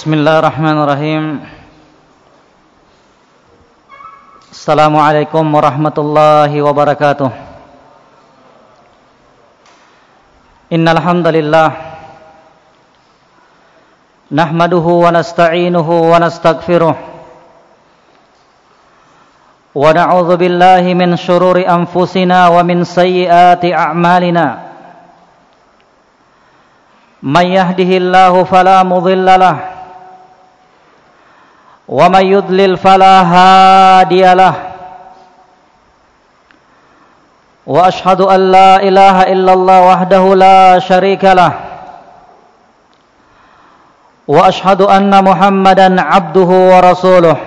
بسم الله الرحمن الرحيم السلام عليكم ورحمة الله وبركاته إن الحمد لله نحمده ونستعينه ونستغفره ونعوذ بالله من شرور أنفسنا ومن سيئات أعمالنا من يهده الله فلا مضل له ومن يضلل فلا هادي له واشهد ان لا اله الا الله وحده لا شريك له واشهد ان محمدا عبده ورسوله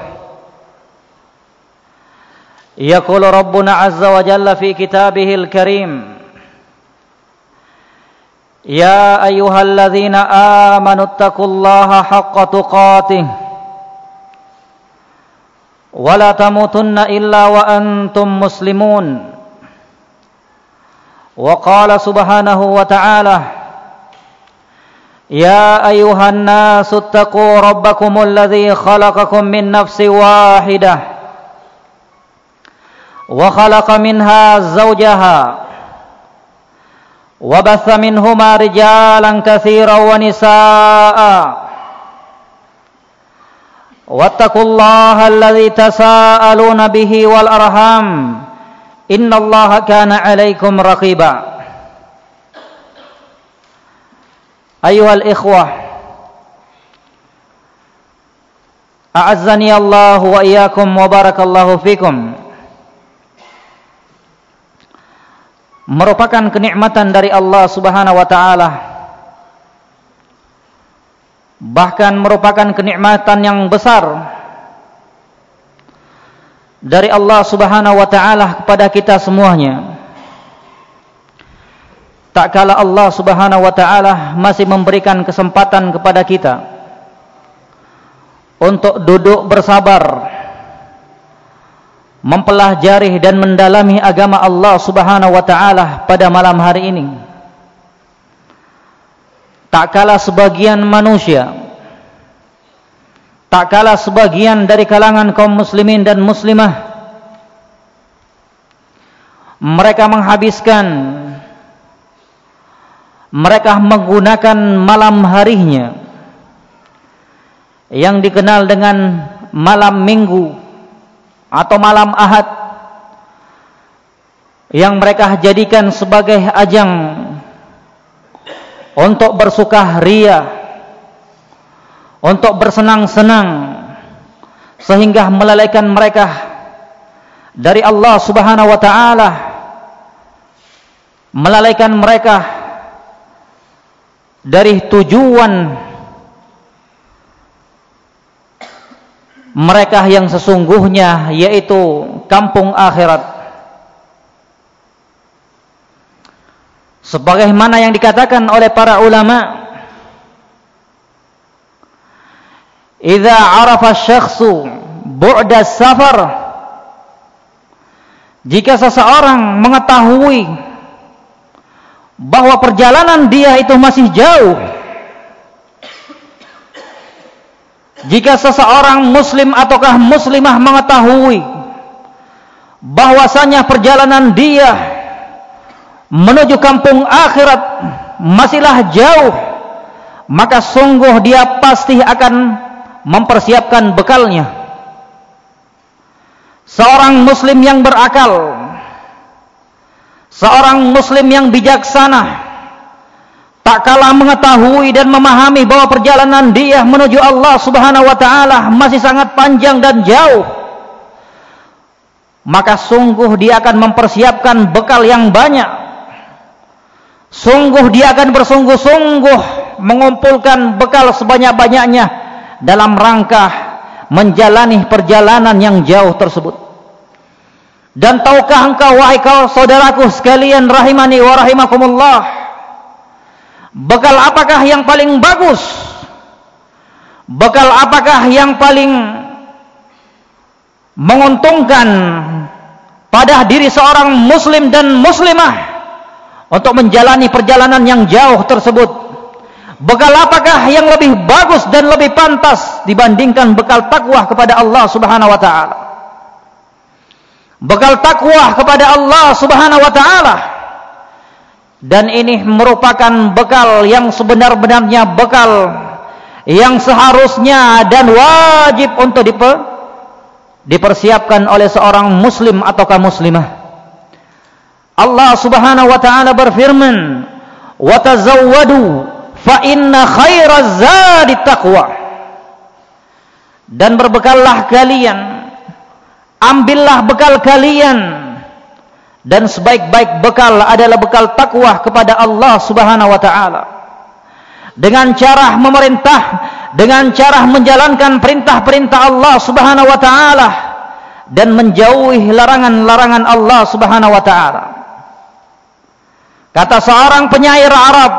يقول ربنا عز وجل في كتابه الكريم يا ايها الذين امنوا اتقوا الله حق تقاته ولا تموتن إلا وأنتم مسلمون. وقال سبحانه وتعالى يا أيها الناس اتقوا ربكم الذي خلقكم من نفس واحدة وخلق منها زوجها وبث منهما رجالا كثيرا ونساء واتقوا الله الذي تساءلون به والأرحام إن الله كان عليكم رقيبا أيها الإخوة أعزني الله وإياكم وبارك الله فيكم merupakan kenikmatan dari Allah Subhanahu wa taala bahkan merupakan kenikmatan yang besar dari Allah Subhanahu wa taala kepada kita semuanya tak kala Allah Subhanahu wa taala masih memberikan kesempatan kepada kita untuk duduk bersabar mempelajari dan mendalami agama Allah Subhanahu wa taala pada malam hari ini. Tak kala sebagian manusia tak kala sebagian dari kalangan kaum muslimin dan muslimah mereka menghabiskan mereka menggunakan malam harinya yang dikenal dengan malam minggu atau malam ahad yang mereka jadikan sebagai ajang untuk bersuka ria. Untuk bersenang-senang. Sehingga melalaikan mereka dari Allah subhanahu wa ta'ala. Melalaikan mereka dari tujuan mereka yang sesungguhnya yaitu kampung akhirat sebagaimana yang dikatakan oleh para ulama idza arafa syakhsu bu'da safar jika seseorang mengetahui bahwa perjalanan dia itu masih jauh Jika seseorang muslim ataukah muslimah mengetahui bahwasanya perjalanan dia menuju kampung akhirat masihlah jauh maka sungguh dia pasti akan mempersiapkan bekalnya. Seorang muslim yang berakal seorang muslim yang bijaksana tak kala mengetahui dan memahami bahwa perjalanan dia menuju Allah subhanahu wa ta'ala masih sangat panjang dan jauh maka sungguh dia akan mempersiapkan bekal yang banyak sungguh dia akan bersungguh-sungguh mengumpulkan bekal sebanyak-banyaknya dalam rangka menjalani perjalanan yang jauh tersebut dan tahukah engkau wahai kau saudaraku sekalian rahimani wa rahimakumullah Bekal apakah yang paling bagus? Bekal apakah yang paling menguntungkan pada diri seorang muslim dan muslimah untuk menjalani perjalanan yang jauh tersebut? bekal apakah yang lebih bagus dan lebih pantas dibandingkan bekal takwa kepada Allah Subhanahu wa taala? Bekal takwa kepada Allah Subhanahu wa taala. Dan ini merupakan bekal yang sebenar-benarnya bekal yang seharusnya dan wajib untuk diper, dipersiapkan oleh seorang muslim ataukah muslimah Allah Subhanahu wa taala berfirman wa tazawwadu fa inna khairaz zadi taqwa. Dan berbekallah kalian ambillah bekal kalian. Dan sebaik-baik bekal adalah bekal takwa kepada Allah Subhanahu wa taala. Dengan cara memerintah dengan cara menjalankan perintah-perintah Allah Subhanahu wa taala dan menjauhi larangan-larangan Allah Subhanahu wa taala. Kata seorang penyair Arab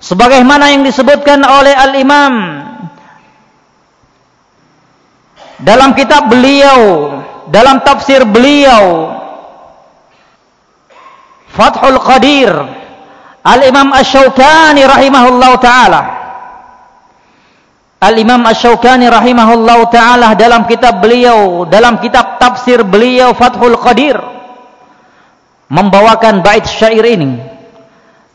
sebagaimana yang disebutkan oleh Al-Imam dalam kitab beliau, dalam tafsir beliau Fathul Qadir Al-Imam Ash-Shawkani rahimahullah ta'ala. Al-Imam Ash-Shawkani rahimahullah ta'ala dalam kitab beliau dalam kitab tafsir beliau Fathul Qadir membawakan bait syair ini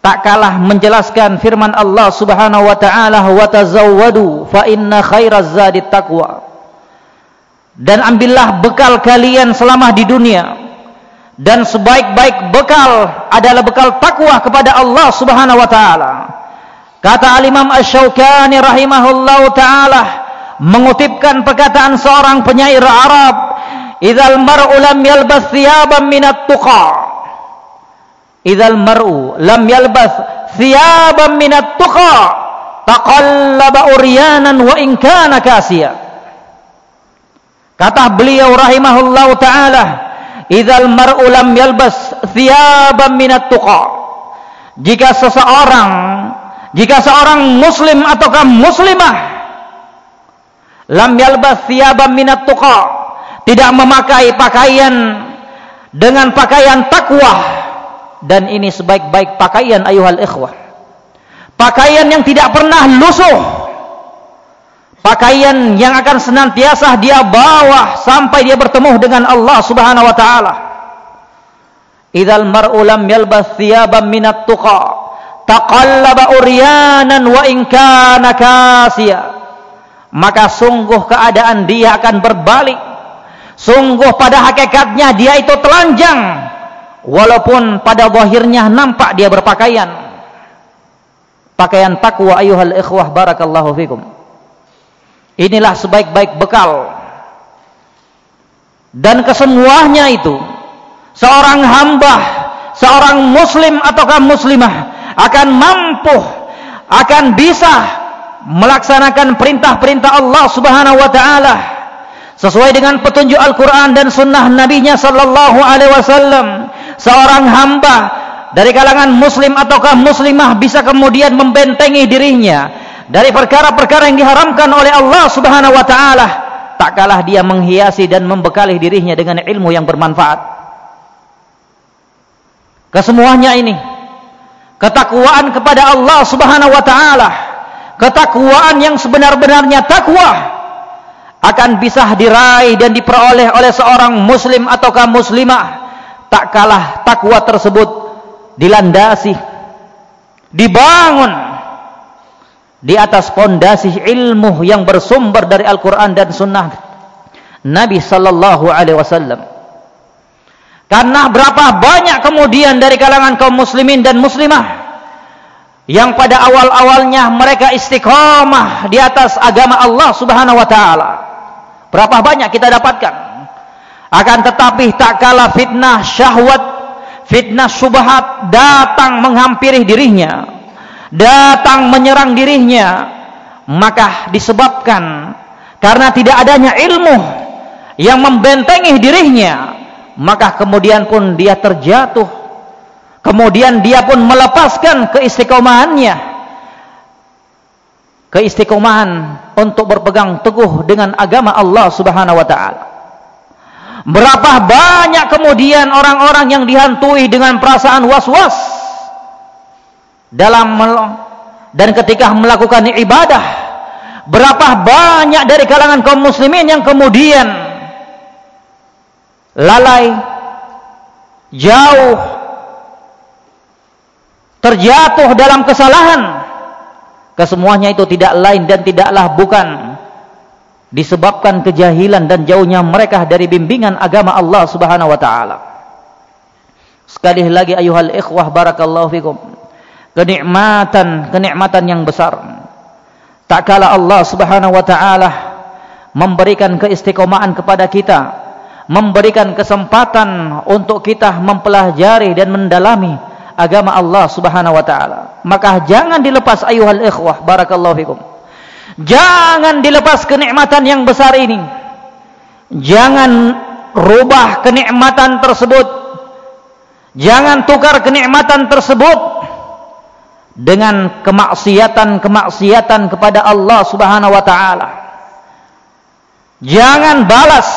tak kalah menjelaskan firman Allah subhanahu wa ta'ala wa tazawwadu fa inna khairaz zadi taqwa dan ambillah bekal kalian selama di dunia dan sebaik-baik bekal adalah bekal takwa kepada Allah Subhanahu wa taala. Kata Al-Imam Asy-Syaukani rahimahullahu taala mengutipkan perkataan seorang penyair Arab, "Idzal mar'u lam yalbas thiyaban min at-tuqa." Idzal mar'u lam yalbas thiyaban min at-tuqa, taqallaba uryanan wa in kana kasiya. Kata beliau rahimahullahu taala, idzal mar'u lam yalbas thiyaban minat tuqa jika seseorang jika seorang muslim ataukah muslimah lam yalbas thiyaban minat tuqa tidak memakai pakaian dengan pakaian takwa dan ini sebaik-baik pakaian ayuhal ikhwah pakaian yang tidak pernah lusuh pakaian yang akan senantiasa dia bawa sampai dia bertemu dengan Allah Subhanahu wa taala. Idzal mar'u lam yalbas thiyaban min at-tuqa taqallaba uryanan wa in kana kasiya. Maka sungguh keadaan dia akan berbalik. Sungguh pada hakikatnya dia itu telanjang walaupun pada zahirnya nampak dia berpakaian. Pakaian takwa ayuhal ikhwah barakallahu fikum. Inilah sebaik-baik bekal. Dan kesemuanya itu seorang hamba, seorang muslim ataukah muslimah akan mampu akan bisa melaksanakan perintah-perintah Allah Subhanahu wa taala sesuai dengan petunjuk Al-Qur'an dan sunnah nabinya sallallahu alaihi wasallam. Seorang hamba dari kalangan muslim ataukah muslimah bisa kemudian membentengi dirinya dari perkara-perkara yang diharamkan oleh Allah Subhanahu wa taala. Tak kalah dia menghiasi dan membekali dirinya dengan ilmu yang bermanfaat. Kesemuanya ini ketakwaan kepada Allah Subhanahu wa taala ketakwaan yang sebenar-benarnya takwa akan bisa diraih dan diperoleh oleh seorang muslim ataukah muslimah tak kalah takwa tersebut dilandasi dibangun di atas fondasi ilmu yang bersumber dari Al-Quran dan Sunnah Nabi Sallallahu Alaihi Wasallam. Karena berapa banyak kemudian dari kalangan kaum muslimin dan muslimah yang pada awal-awalnya mereka istiqamah di atas agama Allah Subhanahu Wa Taala. Berapa banyak kita dapatkan? Akan tetapi tak kala fitnah syahwat, fitnah subhat datang menghampiri dirinya datang menyerang dirinya maka disebabkan karena tidak adanya ilmu yang membentengi dirinya maka kemudian pun dia terjatuh. Kemudian dia pun melepaskan keistiqomahannya. Keistiqomahan untuk berpegang teguh dengan agama Allah Subhanahu wa taala berapa banyak kemudian orang-orang yang dihantui dengan perasaan was-was dalam dan ketika melakukan ibadah. Berapa banyak dari kalangan kaum muslimin yang kemudian lalai jauh terjatuh dalam kesalahan. Kesemuanya itu tidak lain dan tidaklah bukan disebabkan kejahilan dan jauhnya mereka dari bimbingan agama Allah Subhanahu wa taala. Sekali lagi ayuhal ikhwah barakallahu fikum. Kenikmatan kenikmatan yang besar. Tak kala Allah Subhanahu wa taala memberikan keistiqomahan kepada kita memberikan kesempatan untuk kita mempelajari dan mendalami agama Allah Subhanahu wa taala maka jangan dilepas ayuhal ikhwah barakallahu fikum jangan dilepas kenikmatan yang besar ini jangan rubah kenikmatan tersebut jangan tukar kenikmatan tersebut dengan kemaksiatan-kemaksiatan kepada Allah Subhanahu wa taala. Jangan balas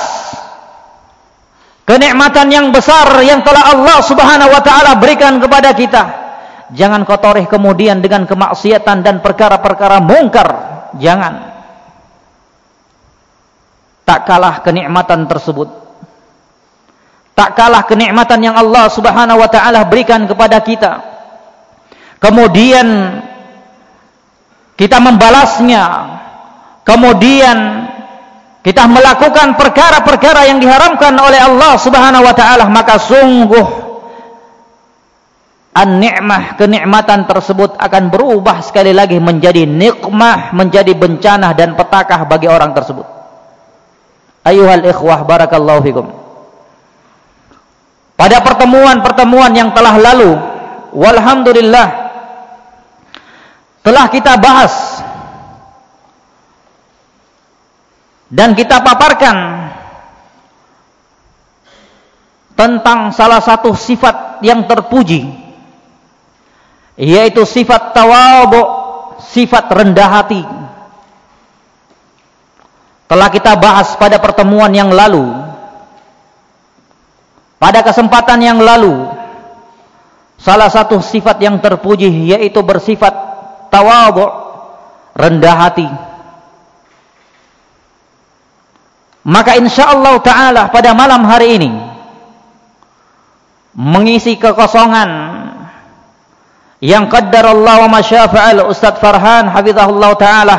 kenikmatan yang besar yang telah Allah Subhanahu wa taala berikan kepada kita. Jangan kotori kemudian dengan kemaksiatan dan perkara-perkara mungkar. Jangan. Tak kalah kenikmatan tersebut. Tak kalah kenikmatan yang Allah Subhanahu wa taala berikan kepada kita kemudian kita membalasnya kemudian kita melakukan perkara-perkara yang diharamkan oleh Allah Subhanahu wa taala maka sungguh an-ni'mah kenikmatan tersebut akan berubah sekali lagi menjadi nikmah menjadi bencana dan petakah bagi orang tersebut. Ayuhal ikhwah barakallahu fikum. Pada pertemuan-pertemuan yang telah lalu walhamdulillah telah kita bahas dan kita paparkan tentang salah satu sifat yang terpuji yaitu sifat tawadhu sifat rendah hati. Telah kita bahas pada pertemuan yang lalu. Pada kesempatan yang lalu salah satu sifat yang terpuji yaitu bersifat tawadhu rendah hati. Maka insyaallah taala pada malam hari ini mengisi kekosongan yang qaddarallahu wa masyafa'al Ustaz Farhan hafizahullah taala.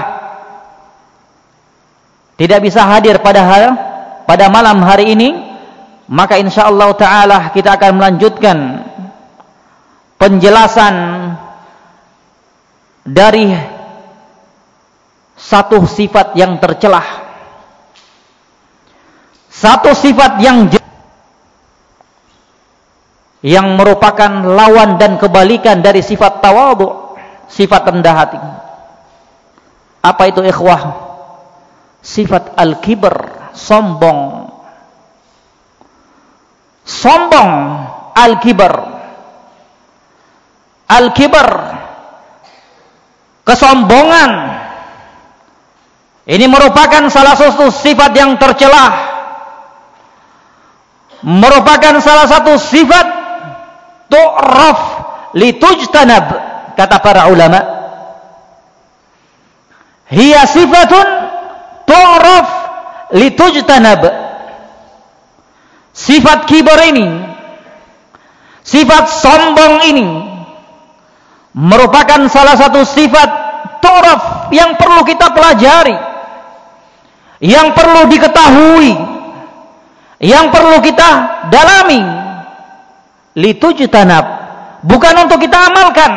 Tidak bisa hadir pada hari, pada malam hari ini maka insyaallah taala kita akan melanjutkan penjelasan dari satu sifat yang tercelah. Satu sifat yang yang merupakan lawan dan kebalikan dari sifat tawadhu sifat rendah hati. Apa itu ikhwah? Sifat al-kibr sombong. Sombong al-kibr. Al-kibr kesombongan. Ini merupakan salah satu sifat yang tercelah. Merupakan salah satu sifat tu'raf litujtanab kata para ulama. Hiya sifatun tu'raf litujtanab. Sifat kibar ini sifat sombong ini merupakan salah satu sifat turaf yang perlu kita pelajari yang perlu diketahui yang perlu kita dalami litujtanab bukan untuk kita amalkan.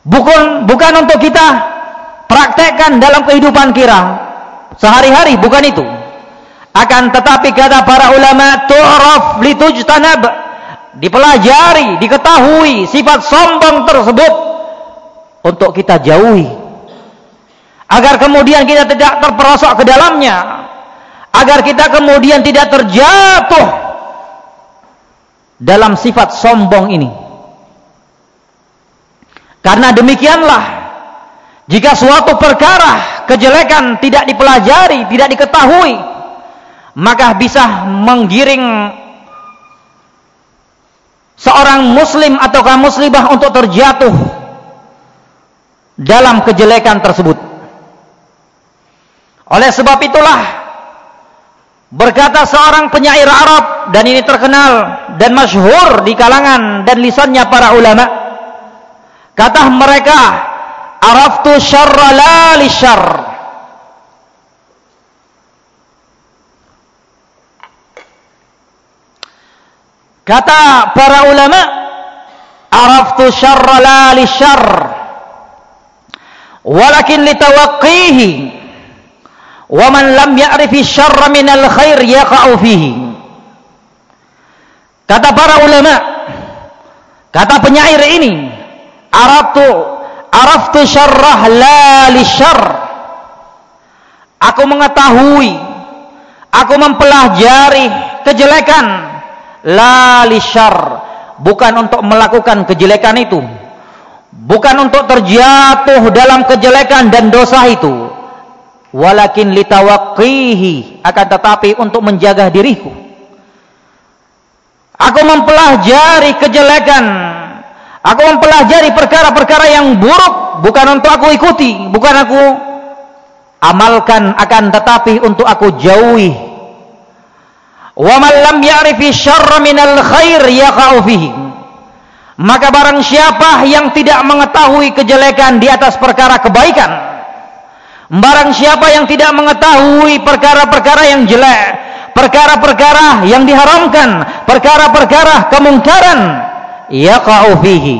Bukan bukan untuk kita praktekkan dalam kehidupan kita sehari-hari bukan itu. Akan tetapi kata para ulama tu'raf litujtanab dipelajari, diketahui sifat sombong tersebut untuk kita jauhi. Agar kemudian kita tidak terperosok ke dalamnya. Agar kita kemudian tidak terjatuh dalam sifat sombong ini karena demikianlah jika suatu perkara kejelekan tidak dipelajari, tidak diketahui maka bisa menggiring seorang muslim atau kaum muslimah untuk terjatuh dalam kejelekan tersebut. Oleh sebab itulah berkata seorang penyair Arab dan ini terkenal dan masyhur di kalangan dan lisannya para ulama. Kata mereka, "Araftu syarra la li syarr." Kata para ulama, "Araftu syarra la li syarr." walakin litawaqqihi wa man lam ya'rifi syarra minal khair yaqa'u fihi kata para ulama kata penyair ini araftu araftu syarrah la li syarr. Aku mengetahui aku mempelajari kejelekan la li syarr. Bukan untuk melakukan kejelekan itu. Bukan untuk terjatuh dalam kejelekan dan dosa itu. Walakin litawaqqihi akan tetapi untuk menjaga diriku aku mempelajari kejelekan. Aku mempelajari perkara-perkara yang buruk bukan untuk aku ikuti bukan aku amalkan akan tetapi untuk aku jauhi. Wa man lam ya'rifi syarra minal khair yaqa'u fihi. Maka barang siapa yang tidak mengetahui kejelekan di atas perkara kebaikan barang siapa yang tidak mengetahui perkara-perkara yang jelek perkara-perkara yang diharamkan perkara-perkara kemungkaran yaqa'u fihi.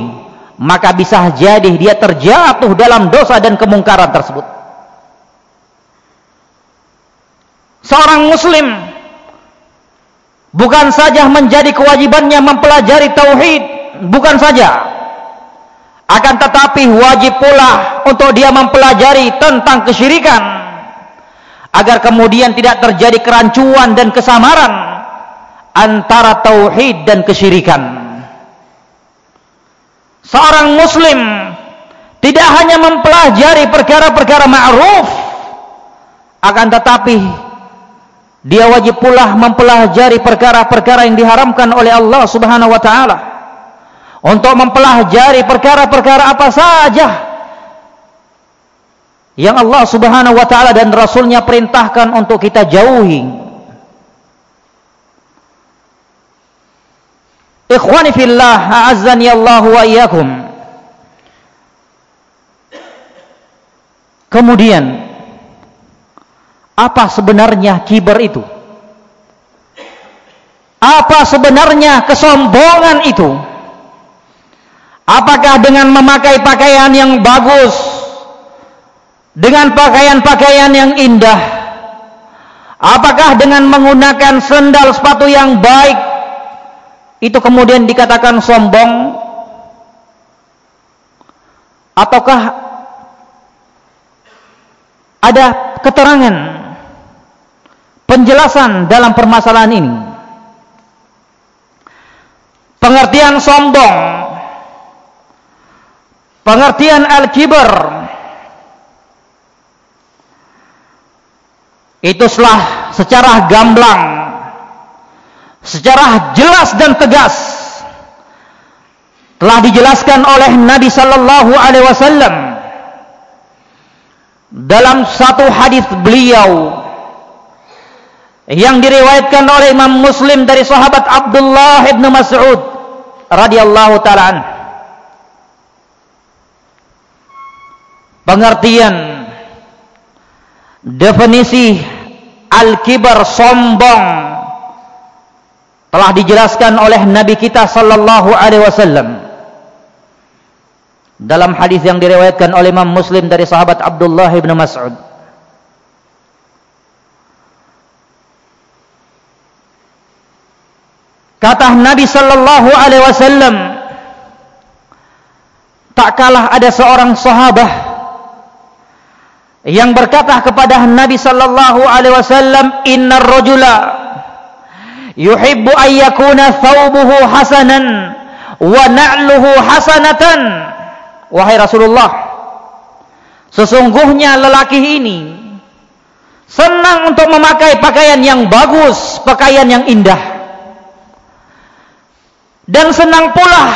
Maka bisa jadi dia terjatuh dalam dosa dan kemungkaran tersebut. Seorang muslim bukan saja menjadi kewajibannya mempelajari tauhid bukan saja. Akan tetapi wajib pula untuk dia mempelajari tentang kesyirikan agar kemudian tidak terjadi kerancuan dan kesamaran antara tauhid dan kesyirikan. Seorang muslim tidak hanya mempelajari perkara-perkara ma'ruf akan tetapi dia wajib pula mempelajari perkara-perkara yang diharamkan oleh Allah Subhanahu wa taala. Untuk mempelajari perkara-perkara apa saja yang Allah Subhanahu wa taala dan rasulnya perintahkan untuk kita jauhi. Ikhwani fillah, a'azzani Allah wa iyyakum. Kemudian apa sebenarnya kibar itu? Apa sebenarnya kesombongan itu? Apakah dengan memakai pakaian yang bagus Dengan pakaian-pakaian yang indah? Apakah dengan menggunakan sendal sepatu yang baik Itu kemudian dikatakan sombong? Ataukah Ada keterangan Penjelasan dalam permasalahan ini? Pengertian sombong pengertian al-kibar itu setelah secara gamblang secara jelas dan tegas telah dijelaskan oleh Nabi sallallahu alaihi wasallam dalam satu hadis beliau yang diriwayatkan oleh Imam Muslim dari sahabat Abdullah bin Mas'ud radhiyallahu taala anhu. Pengertian definisi al-kibar sombong telah dijelaskan oleh Nabi kita sallallahu alaihi wasallam. Dalam hadis yang diriwayatkan oleh Imam Muslim dari sahabat Abdullah bin Mas'ud. Kata Nabi sallallahu alaihi wasallam tak kalah ada seorang sahabat yang berkata kepada Nabi sallallahu alaihi wasallam innar rajula yuhibbu an yakuna thawbuhu hasanan wa na'luhu hasanatan. Wahai Rasulullah sesungguhnya lelaki ini senang untuk memakai pakaian yang bagus pakaian yang indah. Dan senang pula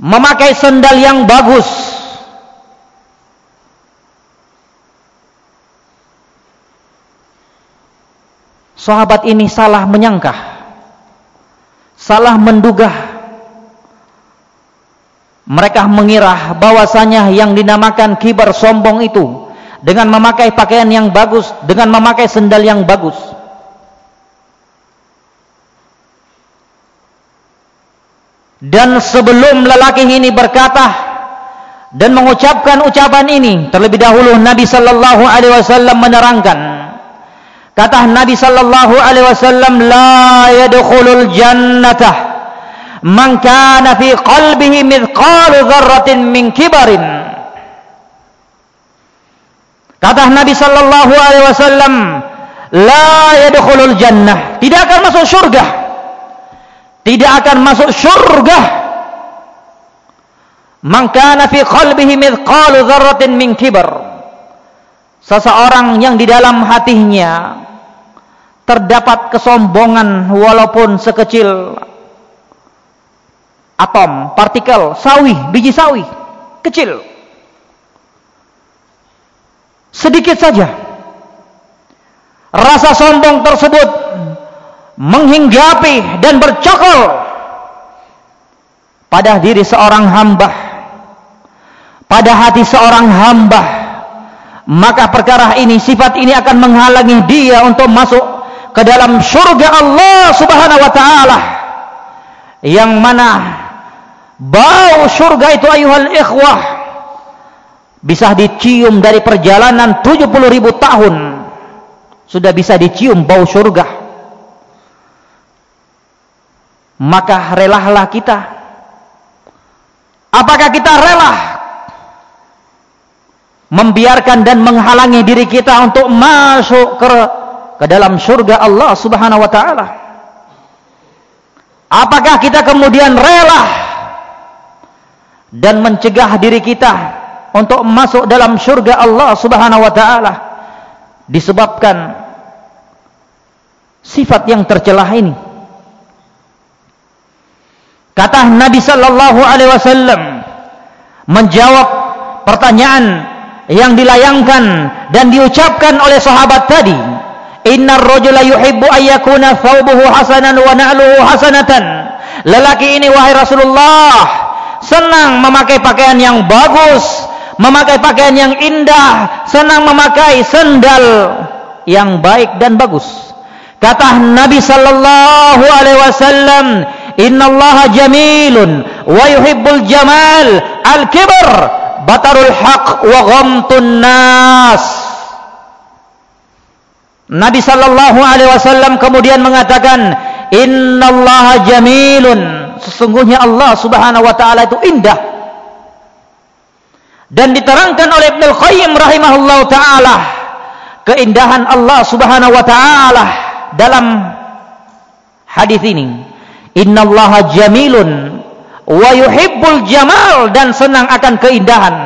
memakai sendal yang bagus sahabat ini salah menyangka salah menduga mereka mengira bahwasanya yang dinamakan kibar sombong itu dengan memakai pakaian yang bagus dengan memakai sendal yang bagus. Dan sebelum lelaki ini berkata dan mengucapkan ucapan ini terlebih dahulu Nabi sallallahu alaihi wasallam menerangkan kata Nabi sallallahu alaihi wasallam la yadkhulul jannata man kana fi qalbihi mithqalu dzarratin min kibarin kata Nabi sallallahu alaihi wasallam la yadkhulul jannah tidak akan masuk surga tidak akan masuk surga Man kana fi qalbihi mithqalu dzarratin min kibar. Seseorang yang di dalam hatinya terdapat kesombongan walaupun sekecil atom, partikel, sawi, biji sawi, kecil. Sedikit saja. Rasa sombong tersebut menghinggapi dan bercokol pada diri seorang hamba pada hati seorang hamba maka perkara ini sifat ini akan menghalangi dia untuk masuk ke dalam surga Allah subhanahu wa ta'ala. Yang mana bau surga itu ayuhal ikhwah bisa dicium dari perjalanan 70 ribu tahun. Sudah bisa dicium bau surga maka relahlah kita. Apakah kita relah membiarkan dan menghalangi diri kita untuk masuk ke ke dalam surga Allah Subhanahu wa taala. Apakah kita kemudian rela dan mencegah diri kita untuk masuk dalam surga Allah Subhanahu wa taala disebabkan sifat yang tercelah ini? Kata Nabi sallallahu alaihi wasallam menjawab pertanyaan yang dilayangkan dan diucapkan oleh sahabat tadi. Innar rajula yuhibbu ayyakuna thawbuhu hasanan wa na'luhu hasanatan. Lelaki ini wahai Rasulullah senang memakai pakaian yang bagus memakai pakaian yang indah senang memakai sendal yang baik dan bagus. Kata Nabi sallallahu alaihi wasallam innallaha jamilun wa yuhibbul jamal al-kibr batarul haq wa ghamtun nas. Nabi sallallahu alaihi wasallam kemudian mengatakan innallaha jamilun. Sesungguhnya Allah subhanahu wa taala itu indah. Dan diterangkan oleh Ibnu Qayyim rahimahullah taala keindahan Allah subhanahu wa taala dalam hadis ini. Innallaha jamilun wa yuhibbul jamal dan senang akan keindahan.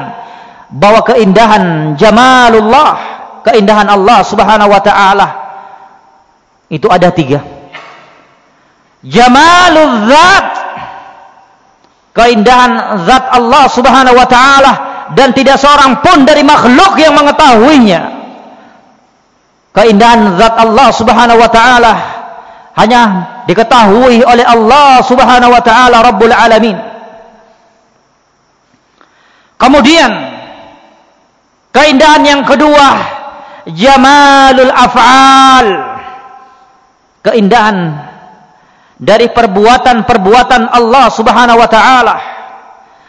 Bahwa keindahan jamalullah keindahan Allah subhanahu wa ta'ala. Itu ada tiga. Jamalul zat keindahan zat Allah subhanahu wa ta'ala. Dan tidak seorang pun dari makhluk yang mengetahuinya. Keindahan zat Allah subhanahu wa ta'ala hanya diketahui oleh Allah Subhanahu wa taala Rabbul Alamin. Kemudian keindahan yang kedua jamalul af'al. Keindahan dari perbuatan-perbuatan Allah Subhanahu wa taala.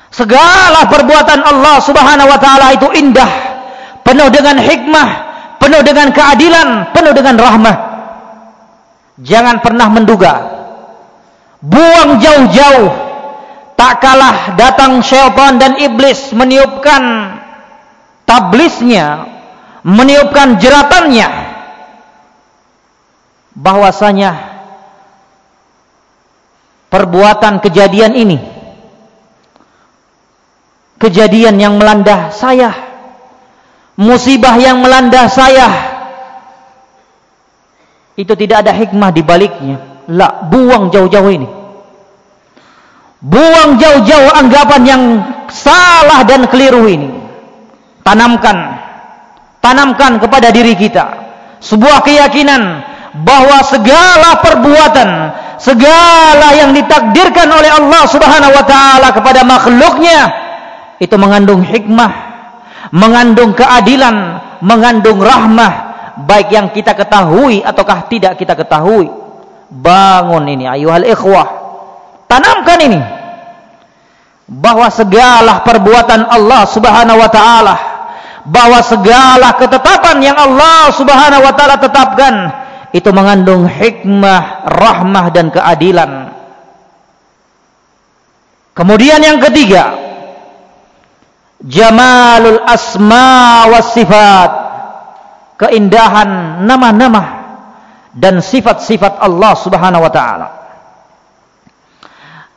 Segala perbuatan Allah Subhanahu wa taala itu indah, penuh dengan hikmah, penuh dengan keadilan, penuh dengan rahmah jangan pernah menduga. Buang jauh-jauh. Tak kalah datang syaitan dan iblis meniupkan tablisnya meniupkan jeratannya. Bahwasanya perbuatan kejadian ini kejadian yang melanda saya musibah yang melanda saya itu tidak ada hikmah di baliknya. La, buang jauh-jauh ini. Buang jauh-jauh anggapan yang salah dan keliru ini. Tanamkan tanamkan kepada diri kita sebuah keyakinan bahwa segala perbuatan segala yang ditakdirkan oleh Allah Subhanahu wa taala kepada makhluknya itu mengandung hikmah mengandung keadilan mengandung rahmah baik yang kita ketahui ataukah tidak kita ketahui. Bangun ini ayuhal ikhwah. Tanamkan ini. Bahwa segala perbuatan Allah Subhanahu wa taala. Bahwa segala ketetapan yang Allah Subhanahu wa taala tetapkan. Itu mengandung hikmah, rahmah dan keadilan. Kemudian yang ketiga, jamalul asma was sifat. Keindahan nama-nama dan sifat-sifat Allah Subhanahu wa taala.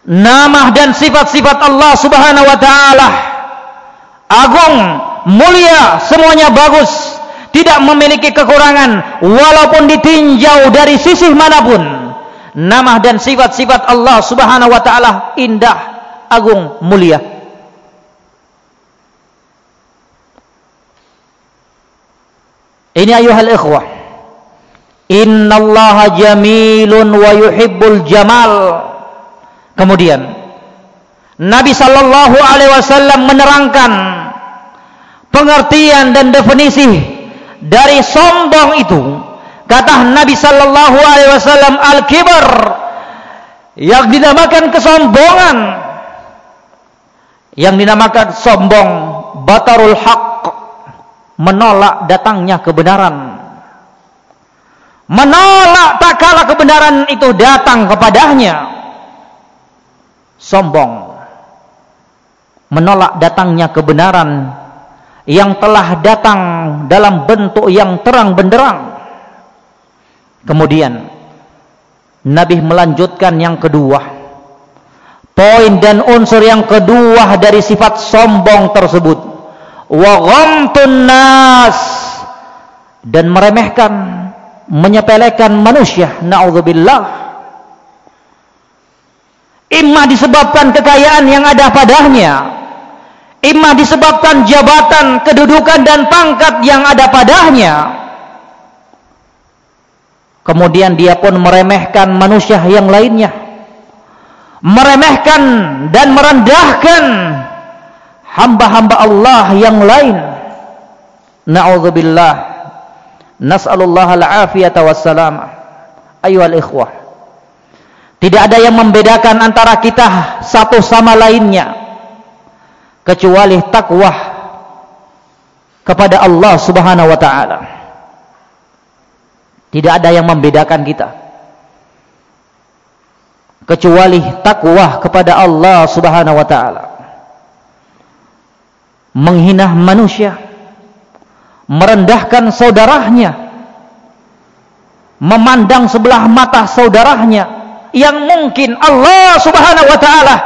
Nama dan sifat-sifat Allah Subhanahu wa taala. Agung, mulia, semuanya bagus. Tidak memiliki kekurangan walaupun ditinjau dari sisi manapun. Nama dan sifat-sifat Allah Subhanahu wa taala indah agung mulia ini ayuhal ikhwah. Innallaha jamilun wa yuhibbul jamal. Kemudian Nabi sallallahu alaihi wasallam menerangkan pengertian dan definisi dari sombong itu. Kata Nabi sallallahu alaihi wasallam al-kibar yang dinamakan kesombongan. Yang dinamakan sombong batarul haq menolak datangnya kebenaran menolak tak kala kebenaran itu datang kepadanya sombong menolak datangnya kebenaran yang telah datang dalam bentuk yang terang benderang. Kemudian Nabi melanjutkan yang kedua. Poin dan unsur yang kedua dari sifat sombong tersebut. Wa ghamtun nas dan meremehkan, menyepelekan manusia. Nauzubillah. Imma disebabkan kekayaan yang ada padanya Imma disebabkan jabatan, kedudukan dan pangkat yang ada padanya. Kemudian dia pun meremehkan manusia yang lainnya. Meremehkan dan merendahkan hamba-hamba Allah yang lain. Na'udzubillah. Nas'alullah al-afiyata wassalam. Ayuhal ikhwah. Tidak ada yang membedakan antara kita satu sama lainnya kecuali takwa kepada Allah Subhanahu wa taala. Tidak ada yang membedakan kita kecuali takwa kepada Allah Subhanahu wa taala. Menghina manusia, merendahkan saudaranya, memandang sebelah mata saudaranya. Yang mungkin Allah Subhanahu wa taala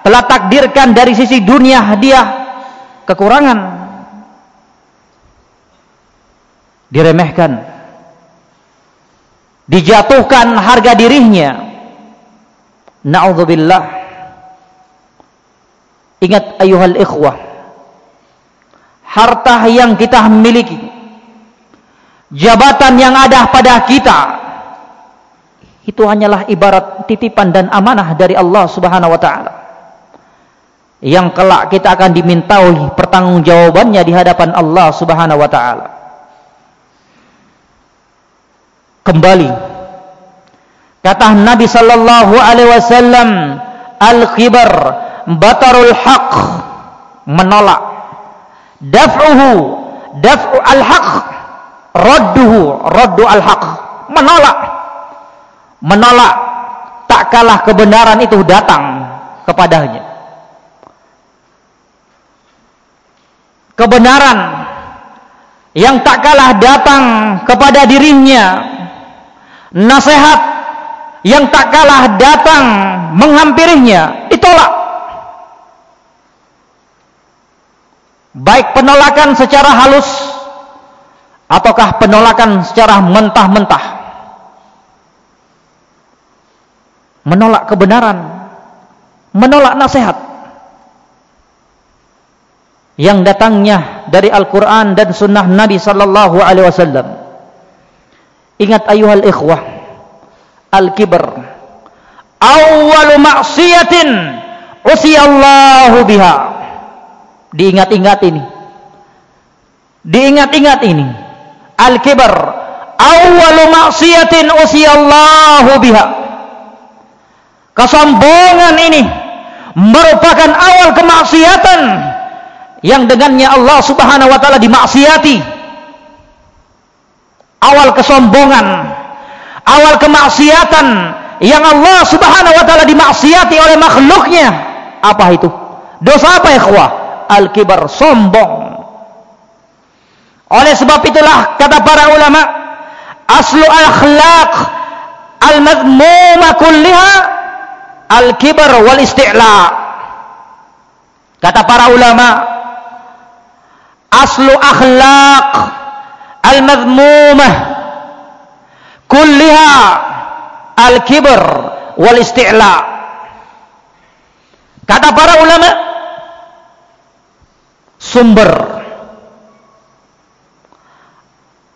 telah takdirkan dari sisi dunia dia kekurangan. Diremehkan. Dijatuhkan harga dirinya. Naudzubillah. Ingat ayuhal ikhwah harta yang kita miliki jabatan yang ada pada kita itu hanyalah ibarat titipan dan amanah dari Allah Subhanahu wa taala yang kelak kita akan dimintai pertanggungjawabannya di hadapan Allah Subhanahu wa taala. Kembali kata Nabi sallallahu alaihi wasallam al-khibar batarul haq menolak daf'uhu daf'u al-haq radduhu raddu al-haq. Menolak. Menolak tak kalah kebenaran itu datang kepadanya. Kebenaran yang tak kalah datang kepada dirinya. Nasihat yang tak kalah datang menghampirinya. Ditolak baik penolakan secara halus ataukah penolakan secara mentah-mentah? Menolak kebenaran menolak nasihat. Yang datangnya dari Al-Quran dan Sunnah Nabi Sallallahu Alaihi Wasallam. Ingat ayuhal ikhwah al-kibr. Awwalu ma'siyatin usiyallahu biha diingat-ingat ini. Diingat-ingat ini. Al-kibr awwalu ma'siyatin usiyallahu biha. Kesombongan ini merupakan awal kemaksiatan yang dengannya Allah Subhanahu wa taala dimaksiati. Awal kesombongan awal kemaksiatan yang Allah Subhanahu wa taala dimaksiati oleh makhluknya. Apa itu? Dosa apa ikhwah al-kibar sombong. Oleh sebab itulah kata para ulama aslu al-akhlaq al-madmuma kulliha al-kibar wal isti'la kata para ulama aslu akhlaq al-madhmumah kulliha al-kibar wal isti'la kata para ulama sumber.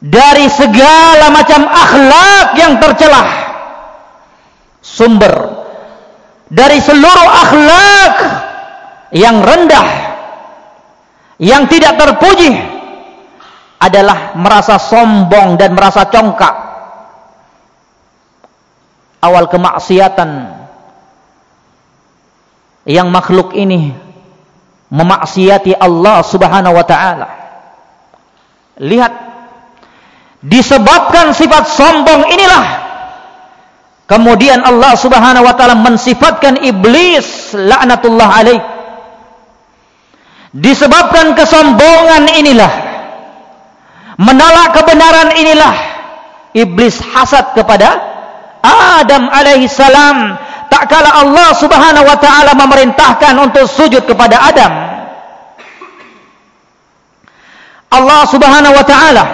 Dari segala macam akhlak yang tercelah. Sumber. Dari seluruh akhlak yang rendah yang tidak terpuji adalah merasa sombong dan merasa congkak. Awal kemaksiatan yang makhluk ini memaksiati Allah subhanahu wa ta'ala. Lihat disebabkan sifat sombong inilah. Kemudian Allah Subhanahu wa taala mensifatkan iblis laknatullah alaih. Disebabkan kesombongan inilah menolak kebenaran inilah iblis hasad kepada Adam alaihi salam tak kala Allah Subhanahu wa taala memerintahkan untuk sujud kepada Adam. Allah Subhanahu wa taala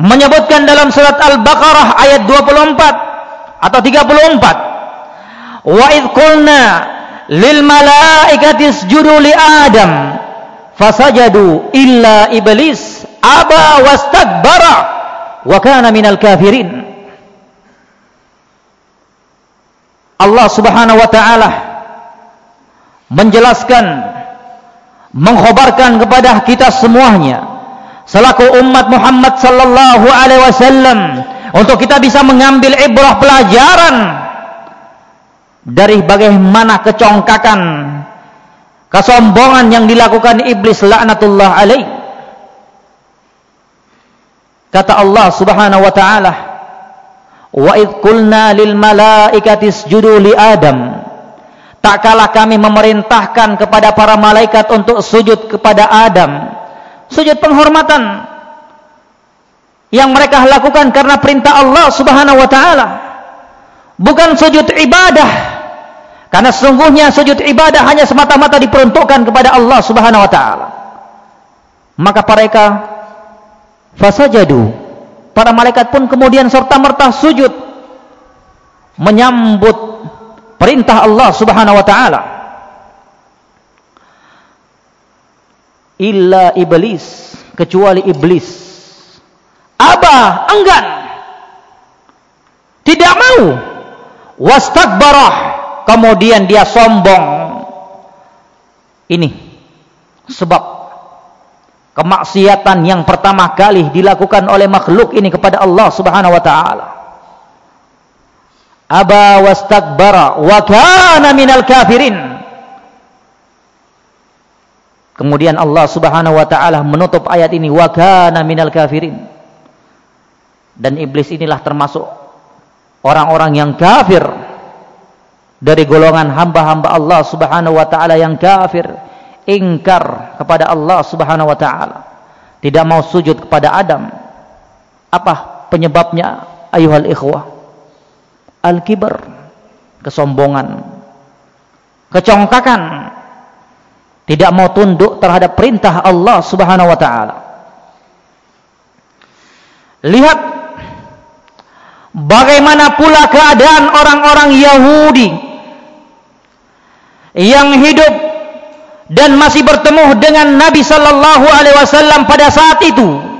menyebutkan dalam surat Al-Baqarah ayat 24 atau 34 wa id qulna lil malaikati isjudu li adam fasajadu illa iblis aba wastakbara wa kana minal kafirin Allah subhanahu wa ta'ala menjelaskan mengkhabarkan kepada kita semuanya selaku umat Muhammad sallallahu alaihi wasallam untuk kita bisa mengambil ibrah pelajaran dari bagaimana kecongkakan kesombongan yang dilakukan iblis laknatullah alaih. Kata Allah subhanahu wa ta'ala wa idh qulna lil malaikati isjudu li adam. Tak kalah kami memerintahkan kepada para malaikat untuk sujud kepada Adam. Sujud penghormatan yang mereka lakukan karena perintah Allah Subhanahu wa taala. Bukan sujud ibadah. Karena sesungguhnya sujud ibadah hanya semata-mata diperuntukkan kepada Allah Subhanahu wa taala. Maka mereka fasajadu para malaikat pun kemudian serta-merta sujud menyambut perintah Allah Subhanahu wa taala illa iblis kecuali iblis Aba enggan. Tidak mau. Wastakbarah. Kemudian dia sombong. Ini sebab kemaksiatan yang pertama kali dilakukan oleh makhluk ini kepada Allah Subhanahu wa taala. Aba wastakbara wa kana minal kafirin. Kemudian Allah Subhanahu wa taala menutup ayat ini wa kana minal kafirin dan iblis inilah termasuk orang-orang yang kafir dari golongan hamba-hamba Allah Subhanahu wa taala yang kafir ingkar kepada Allah Subhanahu wa taala. Tidak mau sujud kepada Adam. Apa penyebabnya ayuhal ikhwah? Al-kibar kesombongan kecongkakan. Tidak mau tunduk terhadap perintah Allah Subhanahu wa taala. Lihat Bagaimana pula keadaan orang-orang Yahudi yang hidup dan masih bertemu dengan Nabi sallallahu alaihi wasallam pada saat itu?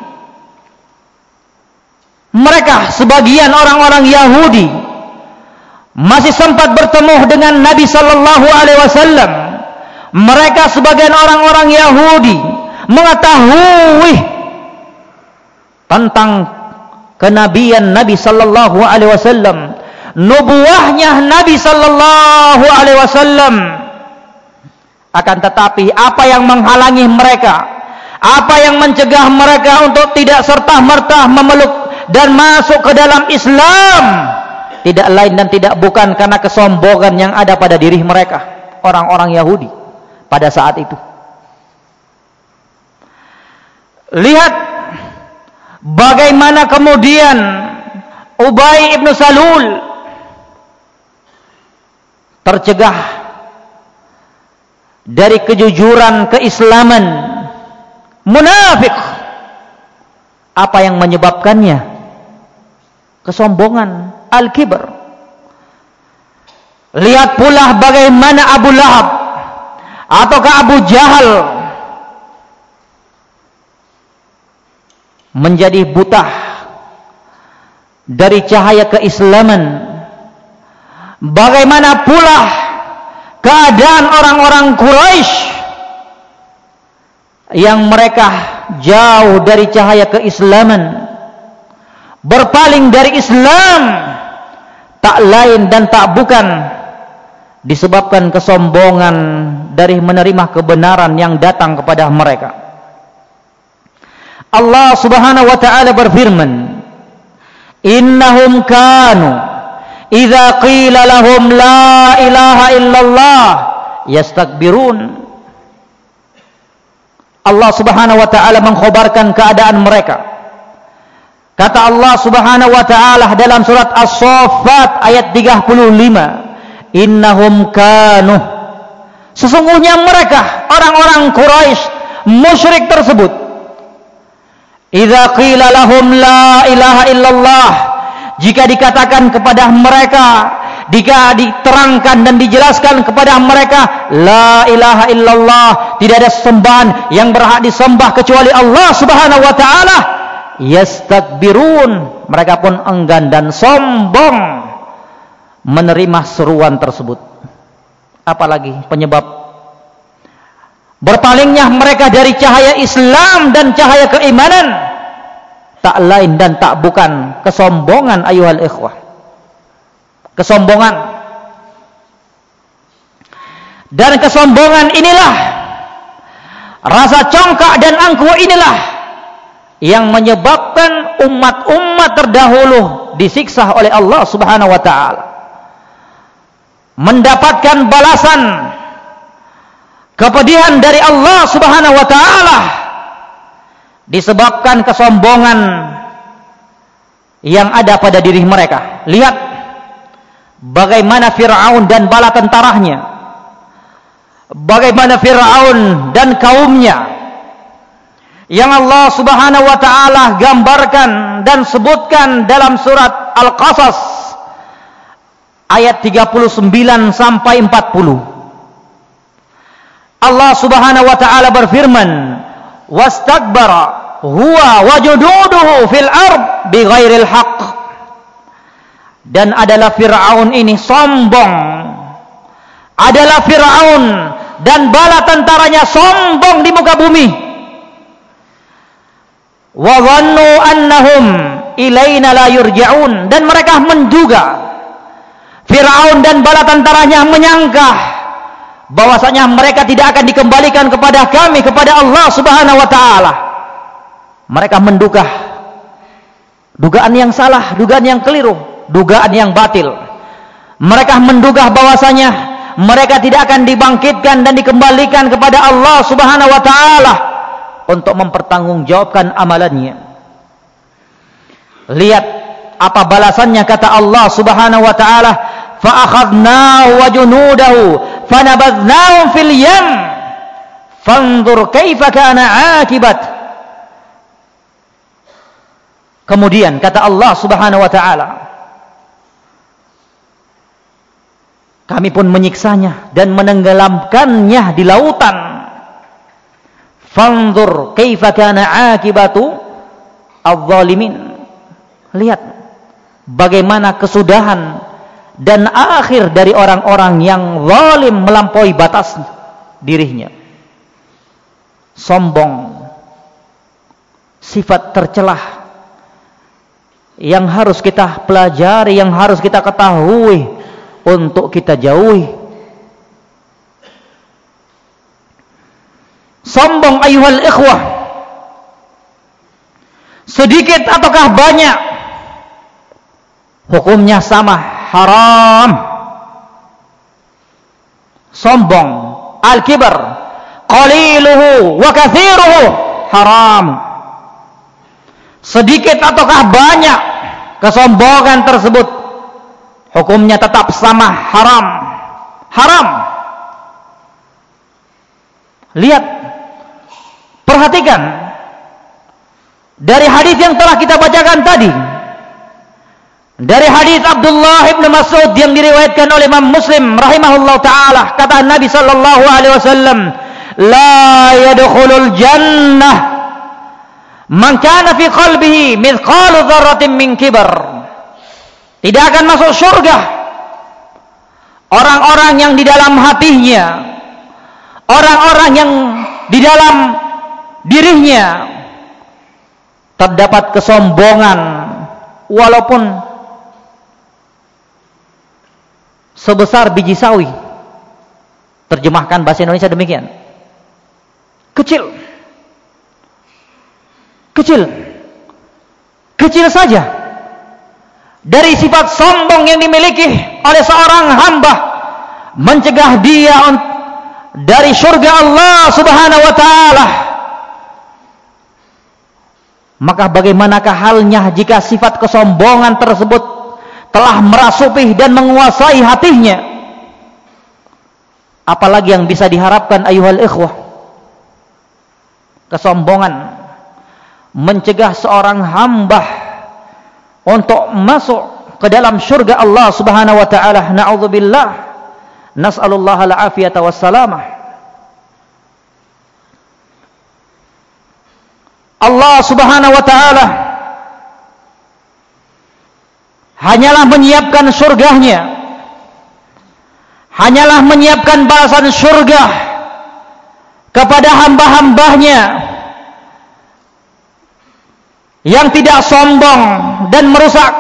mereka sebagian orang-orang Yahudi masih sempat bertemu dengan Nabi sallallahu alaihi wasallam mereka sebagian orang-orang Yahudi mengetahui tentang kenabian Nabi sallallahu alaihi wasallam nubuahnya Nabi sallallahu alaihi wasallam akan tetapi apa yang menghalangi mereka? Apa yang mencegah mereka untuk tidak serta-merta memeluk dan masuk ke dalam Islam? Tidak lain dan tidak bukan karena kesombongan yang ada pada diri mereka orang-orang Yahudi pada saat itu. Lihat bagaimana kemudian Ubay ibn Salul tercegah dari kejujuran keislaman. Munafik apa yang menyebabkannya? Kesombongan al-kibr. Lihat pula bagaimana Abu Lahab ataukah Abu Jahal menjadi buta dari cahaya keislaman. Bagaimana pula keadaan orang-orang Quraisy yang mereka jauh dari cahaya keislaman berpaling dari Islam tak lain dan tak bukan disebabkan kesombongan dari menerima kebenaran yang datang kepada mereka. Allah Subhanahu wa taala berfirman innahum kanu Iza qila lahum la ilaha illallah yastakbirun. Allah subhanahu wa ta'ala mengkhobarkan keadaan mereka. Kata Allah subhanahu wa ta'ala dalam surat As-Sofat ayat 35 innahum kanu. Sesungguhnya mereka orang-orang Quraisy musyrik tersebut Iza qila lahum la ilaha illallah jika dikatakan kepada mereka jika diterangkan dan dijelaskan kepada mereka la ilaha illallah tidak ada sembahan yang berhak disembah kecuali Allah Subhanahu wa taala. Yastakbirun mereka pun enggan dan sombong menerima seruan tersebut. Apalagi penyebab berpalingnya mereka dari cahaya Islam dan cahaya keimanan tak lain dan tak bukan kesombongan ayuhal ikhwah. Kesombongan. Dan kesombongan inilah rasa congkak dan angkuh inilah yang menyebabkan umat-umat terdahulu disiksa oleh Allah subhanahu wa ta'ala. Mendapatkan balasan kepedihan dari Allah subhanahu wa ta'ala disebabkan kesombongan yang ada pada diri mereka. Lihat bagaimana Fir'aun dan bala tentaranya. Bagaimana Fir'aun dan kaumnya. Yang Allah subhanahu wa ta'ala gambarkan dan sebutkan dalam surat Al-Qasas. Ayat 39 sampai 40. Allah subhanahu wa ta'ala berfirman. Wastakbara huwa wajududuhu fil ard bighairil haqq dan adalah Fir'aun ini sombong. Adalah Fir'aun dan bala tentaranya sombong di muka bumi. Wa dhannu annahum ilaina la yurja'un. Dan mereka menduga Fir'aun dan bala tentaranya menyangka bahwasanya mereka tidak akan dikembalikan kepada kami kepada Allah Subhanahu wa taala mereka menduga dugaan yang salah, dugaan yang keliru, dugaan yang batil. Mereka menduga bahwasanya mereka tidak akan dibangkitkan dan dikembalikan kepada Allah Subhanahu wa taala untuk mempertanggungjawabkan amalannya. Lihat apa balasannya kata Allah Subhanahu wa taala, fa akhadnahu wa junudahu fanabadhnahum fil yam. Fanzur kaifa kana 'aqibat Kemudian kata Allah Subhanahu wa taala Kami pun menyiksanya dan menenggelamkannya di lautan. Fanzur kaifa kana akibatu adh-dhalimin. Lihat bagaimana kesudahan dan akhir dari orang-orang yang zalim melampaui batas dirinya. Sombong. Sifat tercelah yang harus kita pelajari, yang harus kita ketahui untuk kita jauhi. Sombong ayuhal ikhwah. Sedikit ataukah banyak hukumnya sama haram sombong al-kibar qaliluhu wa kathiruhu haram sedikit ataukah banyak kesombongan tersebut? Hukumnya tetap sama haram. Haram. Lihat. Perhatikan. Dari hadis yang telah kita bacakan tadi. Dari hadis Abdullah bin Mas'ud yang diriwayatkan oleh Imam Muslim rahimahullah taala. Kata Nabi sallallahu alaihi wasallam la yadkhulul jannah man kana fi qalbihi mithqalu dzarratin min kibar tidak akan masuk surga orang-orang yang di dalam hatinya orang-orang yang di dalam dirinya terdapat kesombongan walaupun sebesar biji sawi. Terjemahkan bahasa Indonesia demikian. Kecil. Kecil. Kecil saja. Dari sifat sombong yang dimiliki oleh seorang hamba mencegah dia dari surga Allah Subhanahu wa taala. Maka bagaimanakah halnya jika sifat kesombongan tersebut telah merasupi dan menguasai hatinya apalagi yang bisa diharapkan ayuhal ikhwah kesombongan mencegah seorang hamba untuk masuk ke dalam syurga Allah subhanahu wa ta'ala. Na'udzubillah. Nas'alullah al-afiyata wassalamah. Allah subhanahu wa ta'ala hanyalah menyiapkan surganya hanyalah menyiapkan balasan surga kepada hamba-hambanya yang tidak sombong dan merusak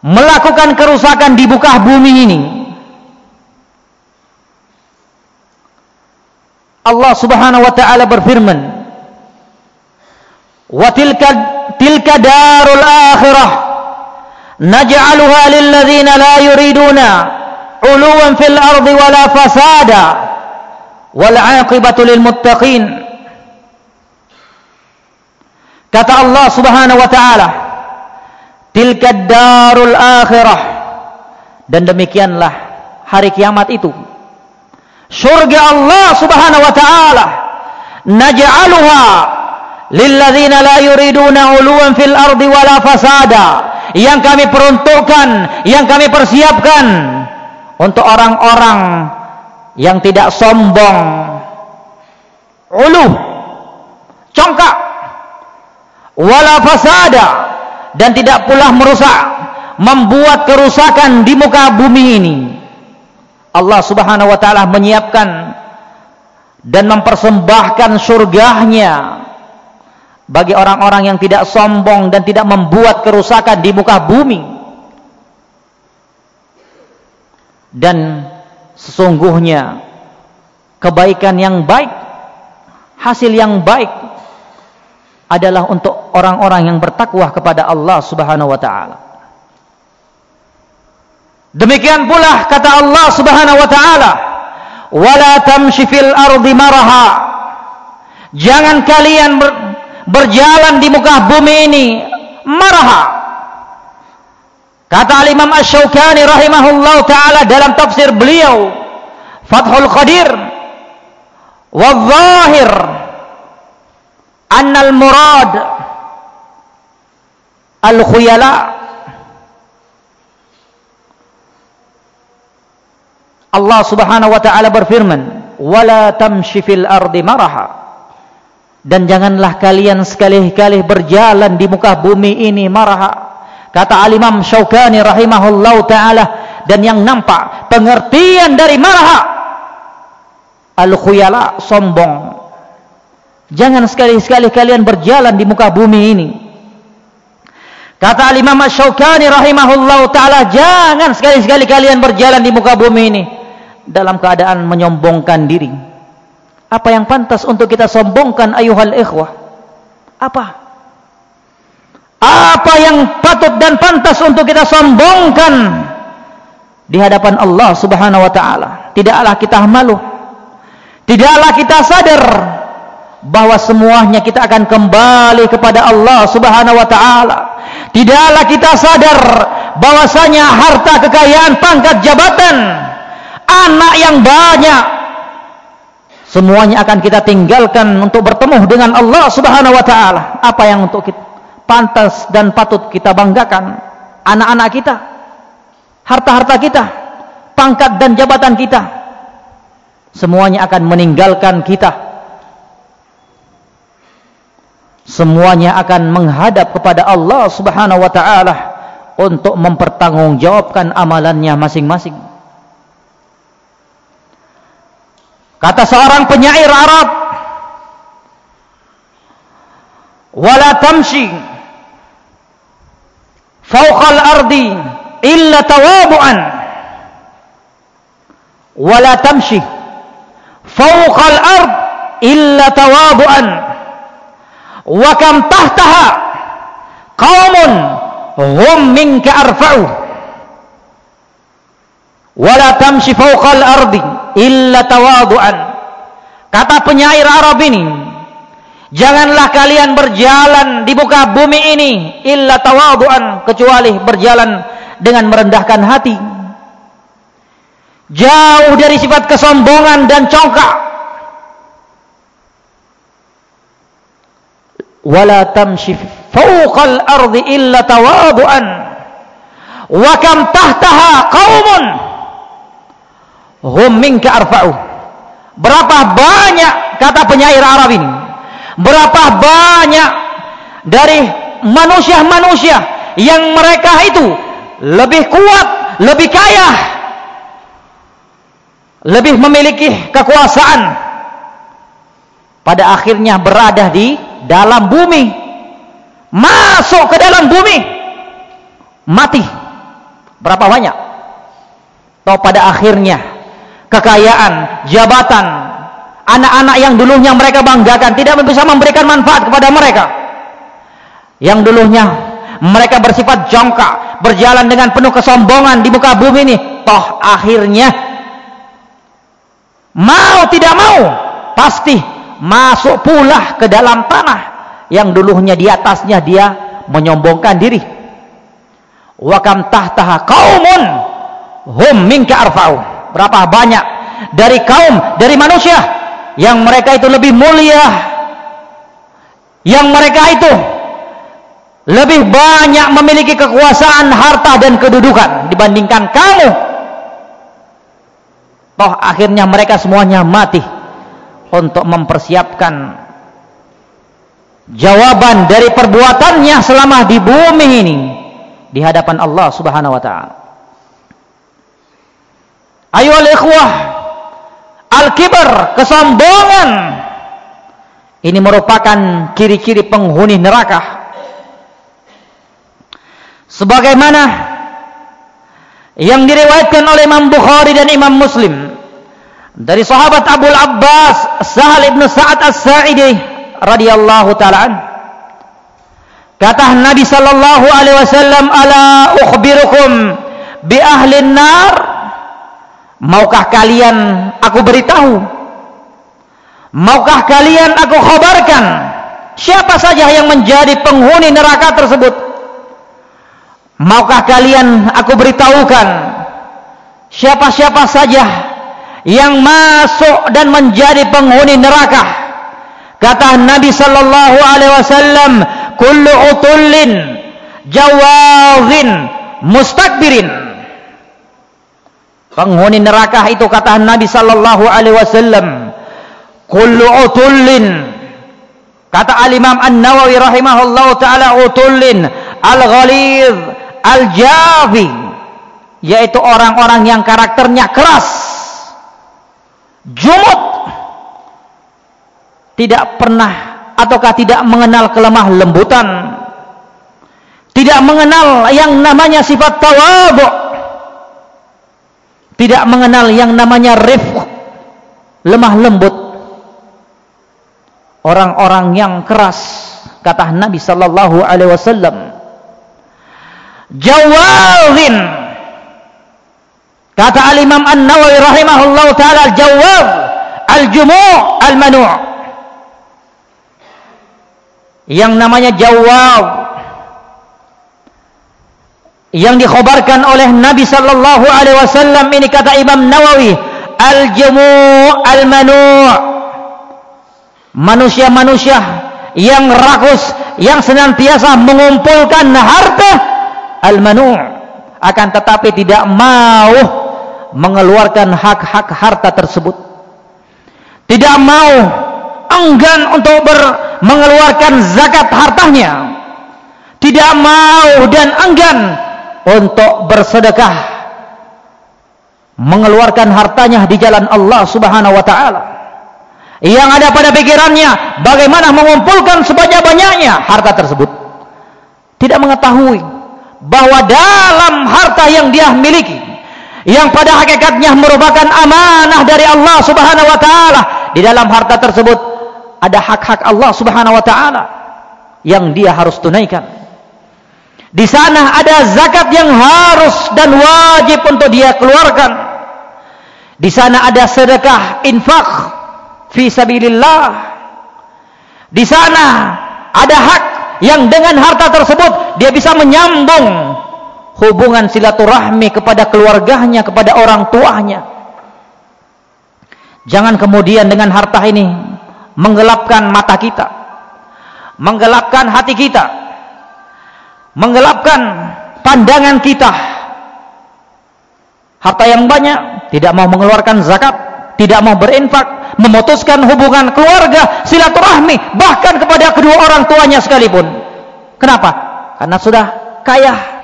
melakukan kerusakan di muka bumi ini. Allah subhanahu wa ta'ala berfirman wa tilka tilka darul akhirah naj'aluha lil ladzina la yuriduna uluwan fil ardi wala fasada wal 'aqibatu lil muttaqin kata Allah Subhanahu wa taala tilka darul akhirah. Dan demikianlah hari kiamat itu. Surga Allah Subhanahu wa taala naj'aluha lil ladzina la yuriduna uluwan fil ardi wala fasada. Yang kami peruntukkan, yang kami persiapkan untuk orang-orang yang tidak sombong, uluh, congkak, wala fasada dan tidak pula merusak, membuat kerusakan di muka bumi ini. Allah Subhanahu wa taala menyiapkan dan mempersembahkan surganya bagi orang-orang yang tidak sombong dan tidak membuat kerusakan di muka bumi dan sesungguhnya kebaikan yang baik hasil yang baik adalah untuk orang-orang yang bertakwa kepada Allah Subhanahu wa taala. Demikian pula kata Allah Subhanahu wa taala wala tamshi fil ardi maraha. Jangan kalian berjalan di muka bumi ini marah. Kata Al-Imam Asy-Syaukani rahimahullah taala dalam tafsir beliau Fathul Qadir wa zahir anna al-murad al-khuyala Allah Subhanahu wa taala berfirman wala tamshi fil ardi maraha dan janganlah kalian sekali-kali berjalan di muka bumi ini marah Kata Al-Imam Syaukani rahimahullah ta'ala. Dan yang nampak pengertian dari maraha. Al-Khuyala sombong. Jangan sekali-sekali kalian berjalan di muka bumi ini. Kata Al-Imam Syaukani rahimahullah ta'ala. Jangan sekali-sekali kalian berjalan di muka bumi ini. Dalam keadaan menyombongkan diri. Apa yang pantas untuk kita sombongkan ayuhal ikhwah? Apa? apa yang patut dan pantas untuk kita sombongkan di hadapan Allah Subhanahu wa taala. Tidaklah kita malu. Tidaklah kita sadar bahwa semuanya kita akan kembali kepada Allah Subhanahu wa taala. Tidaklah kita sadar bahwasanya harta kekayaan, pangkat jabatan, anak yang banyak semuanya akan kita tinggalkan untuk bertemu dengan Allah Subhanahu wa taala. Apa yang untuk kita pantas dan patut kita banggakan anak-anak kita harta-harta kita pangkat dan jabatan kita semuanya akan meninggalkan kita semuanya akan menghadap kepada Allah subhanahu wa ta'ala untuk mempertanggungjawabkan amalannya masing-masing. Kata seorang penyair Arab wala tamshi fawqal ardi illa tawabu'an. Wala tamshi fawqal ard illa tawabu'an wa kam tahtaha qaumun hum minka arfa'u wala tamshi fawqal ardi illa tawabu'an kata penyair Arab ini Janganlah kalian berjalan di muka bumi ini illa tawadu'an kecuali berjalan dengan merendahkan hati. Jauh dari sifat kesombongan dan congkak. Wala tamshi fawqal ardi illa tawadu'an. Wa kam tahtaha qaumun hum minka arfa'u. Berapa banyak kata penyair Arab ini berapa banyak dari manusia-manusia yang mereka itu lebih kuat, lebih kaya, lebih memiliki kekuasaan pada akhirnya berada di dalam bumi. Masuk ke dalam bumi. Mati. Berapa banyak? Atau pada akhirnya kekayaan, jabatan, anak-anak yang dulunya mereka banggakan tidak bisa memberikan manfaat kepada mereka. Yang dulunya mereka bersifat jongkak berjalan dengan penuh kesombongan di muka bumi ini toh akhirnya mau tidak mau pasti masuk pula ke dalam tanah. Yang dulunya di atasnya dia menyombongkan diri. Wa kam tahtaha qaumun hum minka arfa'u. Berapa banyak dari kaum dari manusia yang mereka itu lebih mulia yang mereka itu lebih banyak memiliki kekuasaan harta dan kedudukan dibandingkan kamu. Toh akhirnya mereka semuanya mati untuk mempersiapkan jawaban dari perbuatannya selama di bumi ini di hadapan Allah subhanahu wa ta'ala ayo al-ikhwah Al-kibar, kesombongan. Ini merupakan ciri-ciri penghuni neraka. Sebagaimana yang diriwayatkan oleh Imam Bukhari dan Imam Muslim dari sahabat Abu Abbas Sahal ibn Sa'ad As-Sa'idi radhiyallahu taala Kata Nabi sallallahu alaihi wasallam ala ukhbirukum bi ahli an-nar Maukah kalian aku beritahu? Maukah kalian aku khabarkan? Siapa saja yang menjadi penghuni neraka tersebut? Maukah kalian aku beritahukan? Siapa-siapa saja yang masuk dan menjadi penghuni neraka? Kata Nabi sallallahu alaihi wasallam, "Kullu utullin jawazin mustakbirin." penghuni neraka itu kata Nabi sallallahu alaihi wasallam kullu utullin kata al-imam an-nawawi rahimahullahu taala utullin al-ghalidh al-jafi yaitu orang-orang yang karakternya keras jumut tidak pernah ataukah tidak mengenal kelemah lembutan. Tidak mengenal yang namanya sifat tawabu. Tidak mengenal yang namanya rifq lemah lembut. Orang-orang yang keras kata Nabi sallallahu alaihi wasallam. Jawazin kata al-imam an-nawawi rahimahullahu ta'ala jawaz al-jumu' al-manu' yang namanya jawab yang dikhabarkan oleh Nabi sallallahu alaihi wasallam ini kata Imam Nawawi al-jumu' al-manu' manusia-manusia yang rakus yang senantiasa mengumpulkan harta al-manu' akan tetapi tidak mau mengeluarkan hak-hak harta tersebut. Tidak mau enggan untuk ber mengeluarkan zakat hartanya. Tidak mau dan enggan untuk bersedekah. Mengeluarkan hartanya di jalan Allah subhanahu wa ta'ala. Yang ada pada pikirannya bagaimana mengumpulkan sebanyak-banyaknya harta tersebut. Tidak mengetahui bahwa dalam harta yang dia miliki yang pada hakikatnya merupakan amanah dari Allah Subhanahu wa taala. Di dalam harta tersebut ada hak-hak Allah Subhanahu wa taala yang dia harus tunaikan. Di sana ada zakat yang harus dan wajib untuk dia keluarkan. Di sana ada sedekah infak fi sabilillah. Di sana ada hak yang dengan harta tersebut dia bisa menyambung hubungan silaturahmi kepada keluarganya, kepada orang tuanya. Jangan kemudian dengan harta ini menggelapkan mata kita, menggelapkan hati kita, menggelapkan pandangan kita. Harta yang banyak tidak mau mengeluarkan zakat, tidak mau berinfak, memutuskan hubungan keluarga, silaturahmi, bahkan kepada kedua orang tuanya sekalipun. Kenapa? Karena sudah kaya,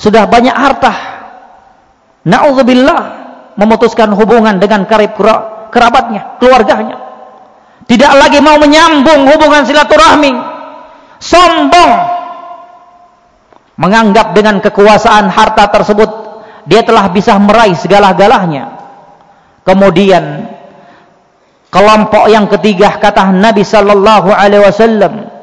sudah banyak harta. Na'udzubillah memutuskan hubungan dengan karib kerabatnya, keluarganya. Tidak lagi mau menyambung hubungan silaturahmi. Sombong. Menganggap dengan kekuasaan harta tersebut dia telah bisa meraih segala-galanya. Kemudian kelompok yang ketiga kata Nabi sallallahu alaihi wasallam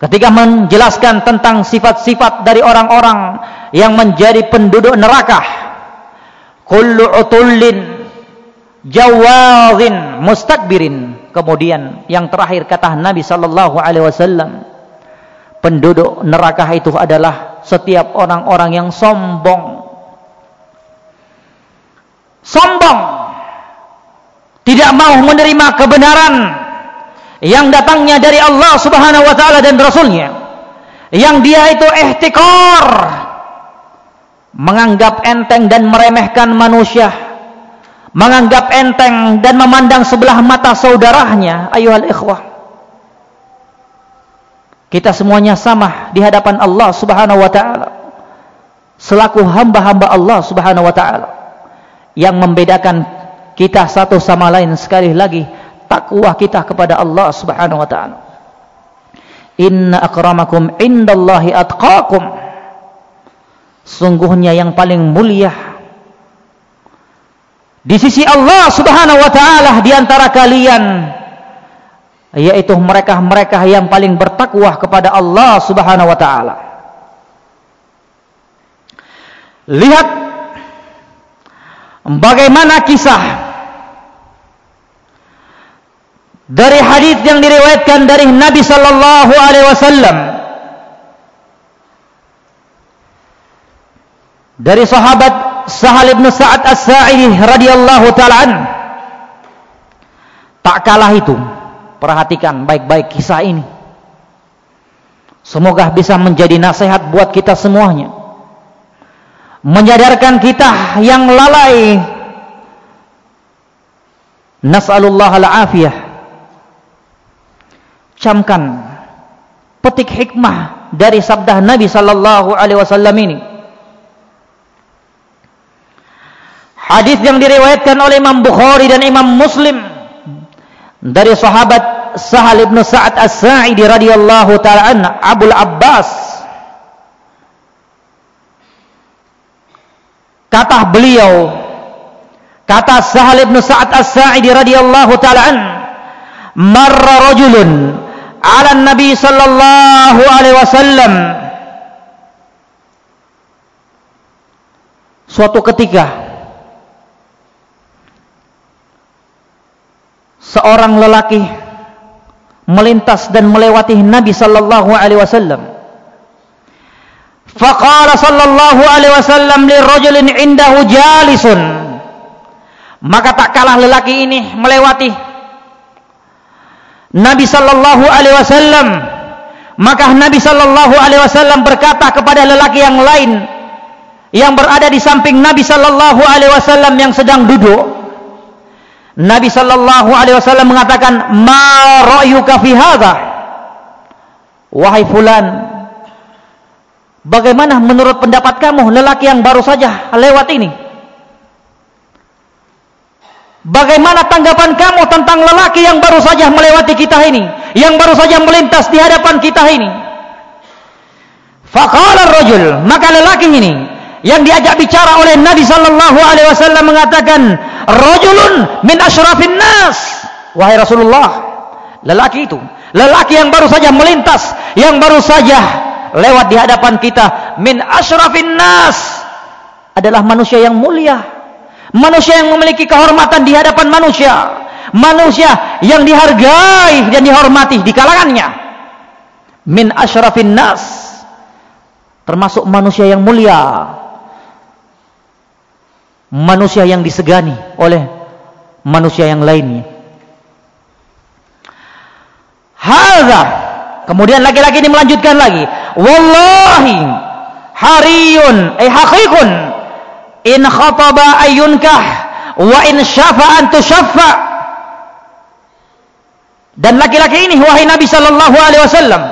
ketika menjelaskan tentang sifat-sifat dari orang-orang yang menjadi penduduk neraka kullu utullin jawazin mustakbirin kemudian yang terakhir kata Nabi sallallahu alaihi wasallam penduduk neraka itu adalah setiap orang-orang yang sombong. Sombong. Tidak mau menerima kebenaran yang datangnya dari Allah Subhanahu wa taala dan rasulnya. Yang dia itu ihtikar. Menganggap enteng dan meremehkan manusia. Menganggap enteng dan memandang sebelah mata saudaranya ayuhal ikhwah. Kita semuanya sama di hadapan Allah Subhanahu wa taala. Selaku hamba-hamba Allah Subhanahu wa taala. Yang membedakan kita satu sama lain sekali lagi takwa kita kepada Allah Subhanahu wa taala. Inna akramakum indallahi atqakum. Sungguhnya yang paling mulia di sisi Allah Subhanahu wa taala di antara kalian yaitu mereka-mereka yang paling bertakwa kepada Allah Subhanahu wa taala. Lihat bagaimana kisah dari hadis yang diriwayatkan dari Nabi sallallahu alaihi wasallam. Dari sahabat Sahal bin Sa'ad As-Sa'idi radhiyallahu taala an. Tak kalah itu. Perhatikan baik-baik kisah ini. Semoga bisa menjadi nasihat buat kita semuanya. Menyadarkan kita yang lalai. Nas'alullah al-afiyah camkan petik hikmah dari sabda Nabi sallallahu alaihi wasallam ini. Hadis yang diriwayatkan oleh Imam Bukhari dan Imam Muslim dari sahabat Sahal bin Sa'ad As-Sa'idi radhiyallahu taala an Abu Abbas. Kata beliau kata Sahal bin Sa'ad As-Sa'idi radhiyallahu taala an marra rajulun ala nabi sallallahu alaihi wasallam. Suatu ketika seorang lelaki melintas dan melewati Nabi sallallahu alaihi wasallam. Faqala sallallahu alaihi wasallam li rajulin indahu jalisun. Maka tak kalah lelaki ini melewati Nabi sallallahu alaihi wasallam. Maka Nabi sallallahu alaihi wasallam berkata kepada lelaki yang lain yang berada di samping Nabi sallallahu alaihi wasallam yang sedang duduk. Nabi sallallahu alaihi wasallam mengatakan ma ra'yuka fi hadha? Wahai fulan bagaimana menurut pendapat kamu lelaki yang baru saja lewat ini bagaimana tanggapan kamu tentang lelaki yang baru saja melewati kita ini? Yang baru saja melintas di hadapan kita ini? Faqala ar-rajul maka lelaki ini yang diajak bicara oleh Nabi sallallahu alaihi wasallam mengatakan rajulun min asyrafin nas. Wahai Rasulullah lelaki itu lelaki yang baru saja melintas yang baru saja lewat di hadapan kita min asyrafin nas adalah manusia yang mulia manusia yang memiliki kehormatan di hadapan manusia manusia yang dihargai dan dihormati di kalangannya min asyrafin nas termasuk manusia yang mulia manusia yang disegani oleh manusia yang lainnya. Hadza. Kemudian lagi-lagi ini melanjutkan lagi. Wallahi hariyun eh, haqiqun in khataba ayunkah wa in syafa'an tusyaffa. Dan laki-laki ini wahai Nabi sallallahu alaihi wasallam.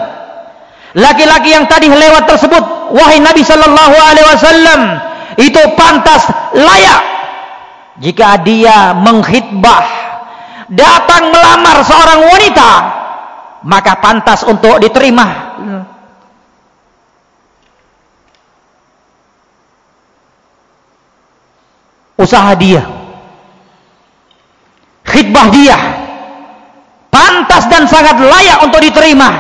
Laki-laki yang tadi lewat tersebut wahai Nabi sallallahu alaihi wasallam itu pantas layak jika dia menghitbah datang melamar seorang wanita maka pantas untuk diterima usaha dia khidbah dia pantas dan sangat layak untuk diterima.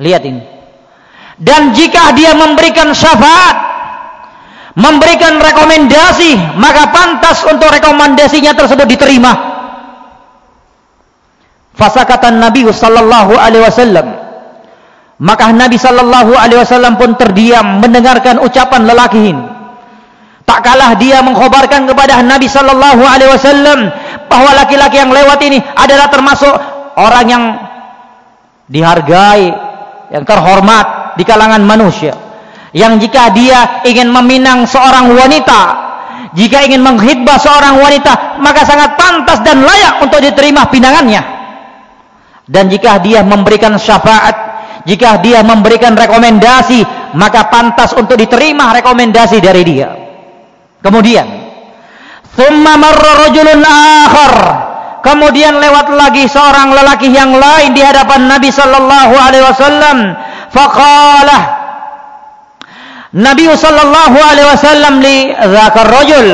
Lihat ini. Dan jika dia memberikan syafaat memberikan rekomendasi maka pantas untuk rekomendasinya tersebut diterima. Fasakatan Nabi sallallahu alaihi wasallam. Maka Nabi sallallahu alaihi wasallam pun terdiam mendengarkan ucapan lelaki ini tak kalah dia mengkhabarkan kepada Nabi sallallahu alaihi wasallam bahwa laki-laki yang lewat ini adalah termasuk orang yang dihargai yang terhormat di kalangan manusia. Yang jika dia ingin meminang seorang wanita jika ingin menghidbah seorang wanita maka sangat pantas dan layak untuk diterima pinangannya. Dan jika dia memberikan syafaat jika dia memberikan rekomendasi maka pantas untuk diterima rekomendasi dari dia kemudian thumma marra rajulun akhar kemudian lewat lagi seorang lelaki yang lain di hadapan Nabi sallallahu alaihi wasallam faqala Nabi sallallahu alaihi wasallam li dzakar rajul.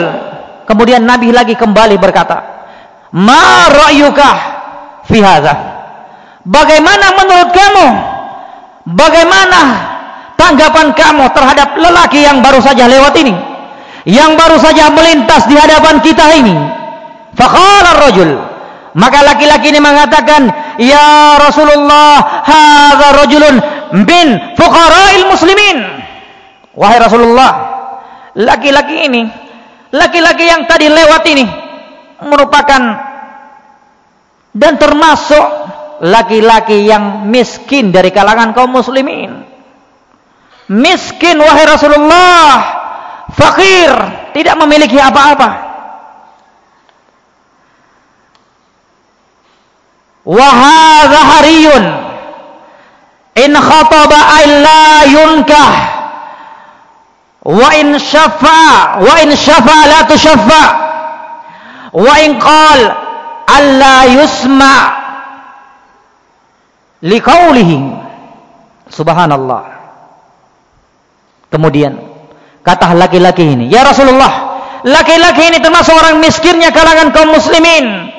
Kemudian Nabi lagi kembali berkata, "Ma ra'yuka fi hadza?" Bagaimana menurut kamu? Bagaimana tanggapan kamu terhadap lelaki yang baru saja lewat ini? Yang baru saja melintas di hadapan kita ini. Faqala ar-rajul. Maka laki-laki ini mengatakan, "Ya Rasulullah, hadza rajulun min fuqara'il muslimin." Wahai Rasulullah, laki-laki ini, laki-laki yang tadi lewat ini merupakan dan termasuk laki-laki yang miskin dari kalangan kaum muslimin. Miskin wahai Rasulullah, fakir, tidak memiliki apa-apa. Wahadha hariyun. In khataba illa yunkah. Wa in syafa wa in syafa la tusyaffa wa in qal alla yusma liqaulihi. Subhanallah. Kemudian kata laki-laki ini ya Rasulullah laki-laki ini termasuk orang miskinnya kalangan kaum muslimin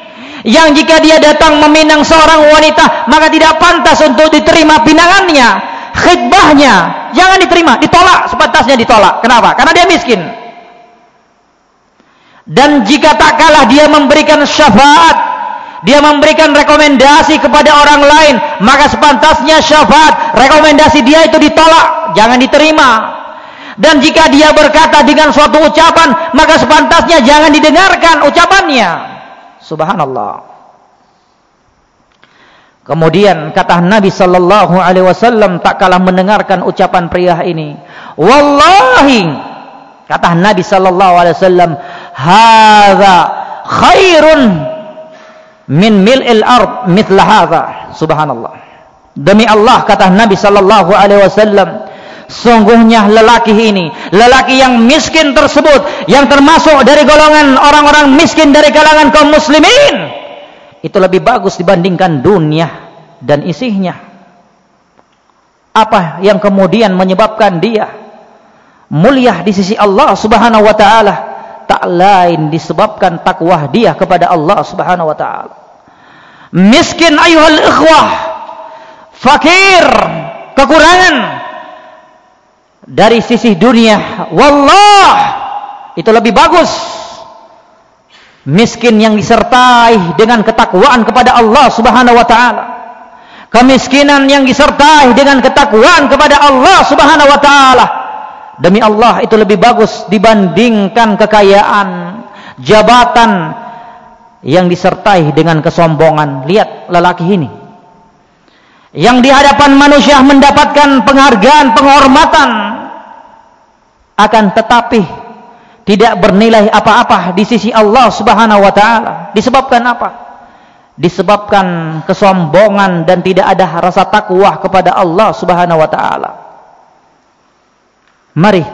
yang jika dia datang meminang seorang wanita maka tidak pantas untuk diterima pinangannya khidbahnya jangan diterima, ditolak sepantasnya ditolak. Kenapa? Karena dia miskin. Dan jika tak kalah dia memberikan syafaat, dia memberikan rekomendasi kepada orang lain, maka sepantasnya syafaat, rekomendasi dia itu ditolak, jangan diterima. Dan jika dia berkata dengan suatu ucapan, maka sepantasnya jangan didengarkan ucapannya. Subhanallah. Kemudian kata Nabi sallallahu alaihi wasallam tak kalah mendengarkan ucapan pria ini. Wallahi kata Nabi sallallahu alaihi wasallam, "Hadza khairun min mil'il ard mithla hadza." Subhanallah. Demi Allah kata Nabi sallallahu alaihi wasallam, sungguhnya lelaki ini, lelaki yang miskin tersebut yang termasuk dari golongan orang-orang miskin dari kalangan kaum muslimin itu lebih bagus dibandingkan dunia dan isinya. Apa yang kemudian menyebabkan dia mulia di sisi Allah Subhanahu wa taala? Tak lain disebabkan takwa dia kepada Allah Subhanahu wa taala. Miskin ayuhal ikhwah, fakir, kekurangan dari sisi dunia. Wallah, itu lebih bagus. Miskin yang disertai dengan ketakwaan kepada Allah Subhanahu wa taala. Kemiskinan yang disertai dengan ketakwaan kepada Allah Subhanahu wa taala. Demi Allah itu lebih bagus dibandingkan kekayaan jabatan yang disertai dengan kesombongan. Lihat lelaki ini. Yang di hadapan manusia mendapatkan penghargaan penghormatan akan tetapi tidak bernilai apa-apa di sisi Allah Subhanahu wa taala. Disebabkan apa? Disebabkan kesombongan dan tidak ada rasa takwa kepada Allah Subhanahu wa taala. Mari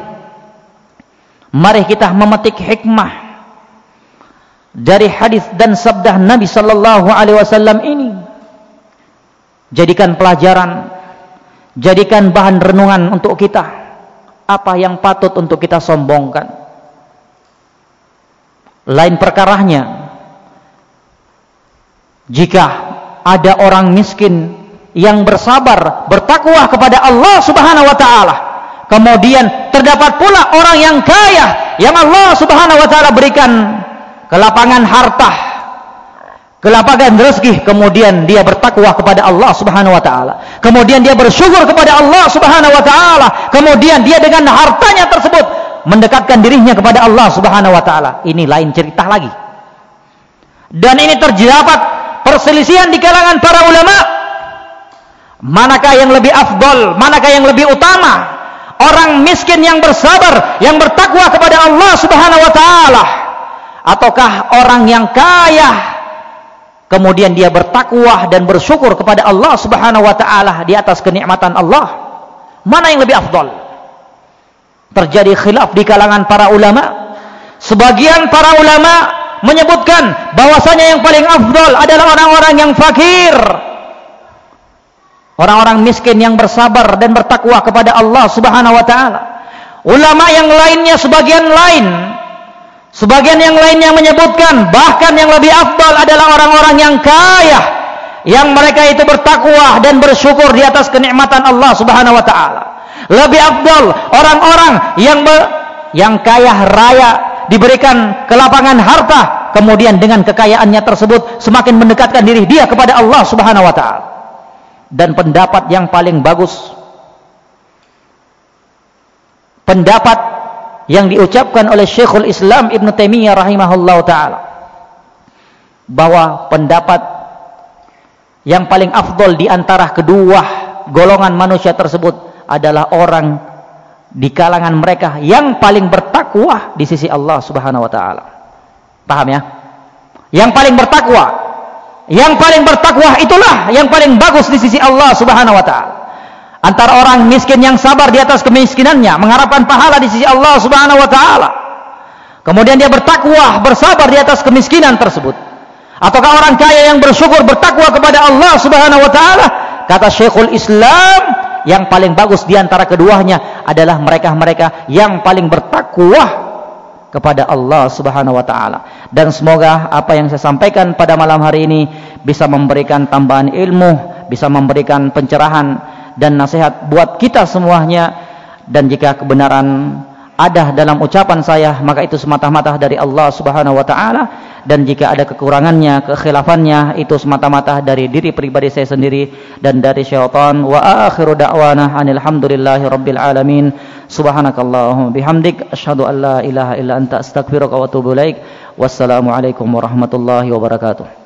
mari kita memetik hikmah dari hadis dan sabda Nabi sallallahu alaihi wasallam ini. Jadikan pelajaran, jadikan bahan renungan untuk kita. Apa yang patut untuk kita sombongkan? lain perkaranya jika ada orang miskin yang bersabar bertakwa kepada Allah Subhanahu wa taala kemudian terdapat pula orang yang kaya yang Allah Subhanahu wa taala berikan kelapangan harta kelapangan rezeki kemudian dia bertakwa kepada Allah Subhanahu wa taala kemudian dia bersyukur kepada Allah Subhanahu wa taala kemudian dia dengan hartanya tersebut mendekatkan dirinya kepada Allah Subhanahu wa taala. Ini lain cerita lagi. Dan ini terdapat perselisihan di kalangan para ulama. Manakah yang lebih afdol, manakah yang lebih utama? Orang miskin yang bersabar, yang bertakwa kepada Allah Subhanahu wa taala ataukah orang yang kaya kemudian dia bertakwa dan bersyukur kepada Allah Subhanahu wa taala di atas kenikmatan Allah? Mana yang lebih afdol? terjadi khilaf di kalangan para ulama sebagian para ulama menyebutkan bahwasanya yang paling afdal adalah orang-orang yang fakir orang-orang miskin yang bersabar dan bertakwa kepada Allah subhanahu wa ta'ala ulama yang lainnya sebagian lain sebagian yang lainnya menyebutkan bahkan yang lebih afdal adalah orang-orang yang kaya yang mereka itu bertakwa dan bersyukur di atas kenikmatan Allah subhanahu wa ta'ala. Lebih afdal orang-orang yang be, yang kaya raya diberikan kelapangan harta kemudian dengan kekayaannya tersebut semakin mendekatkan diri dia kepada Allah Subhanahu wa taala. Dan pendapat yang paling bagus pendapat yang diucapkan oleh Syekhul Islam Ibn Taimiyah rahimahullah taala bahwa pendapat yang paling afdol di antara kedua golongan manusia tersebut adalah orang di kalangan mereka yang paling bertakwa di sisi Allah Subhanahu wa taala. Paham ya? Yang paling bertakwa. Yang paling bertakwa itulah yang paling bagus di sisi Allah Subhanahu wa taala. Antara orang miskin yang sabar di atas kemiskinannya mengharapkan pahala di sisi Allah Subhanahu wa taala. Kemudian dia bertakwa bersabar di atas kemiskinan tersebut. Ataukah orang kaya yang bersyukur bertakwa kepada Allah Subhanahu wa taala? Kata Syekhul Islam yang paling bagus di antara keduanya adalah mereka-mereka yang paling bertakwa kepada Allah Subhanahu wa taala. Dan semoga apa yang saya sampaikan pada malam hari ini bisa memberikan tambahan ilmu bisa memberikan pencerahan dan nasihat buat kita semuanya. Dan jika kebenaran ada dalam ucapan saya maka itu semata-mata dari Allah Subhanahu wa taala. Dan jika ada kekurangannya kekhilafannya itu semata-mata dari diri pribadi saya sendiri dan dari syaitan. Wa akhiru da'wana alhamdulillahi rabbil alamin. Subhanakallahumma bihamdik. Asyhadu an la ilaha illa anta astaghfiruka wa atubu ilaik. Wassalamu alaikum warahmatullahi wabarakatuh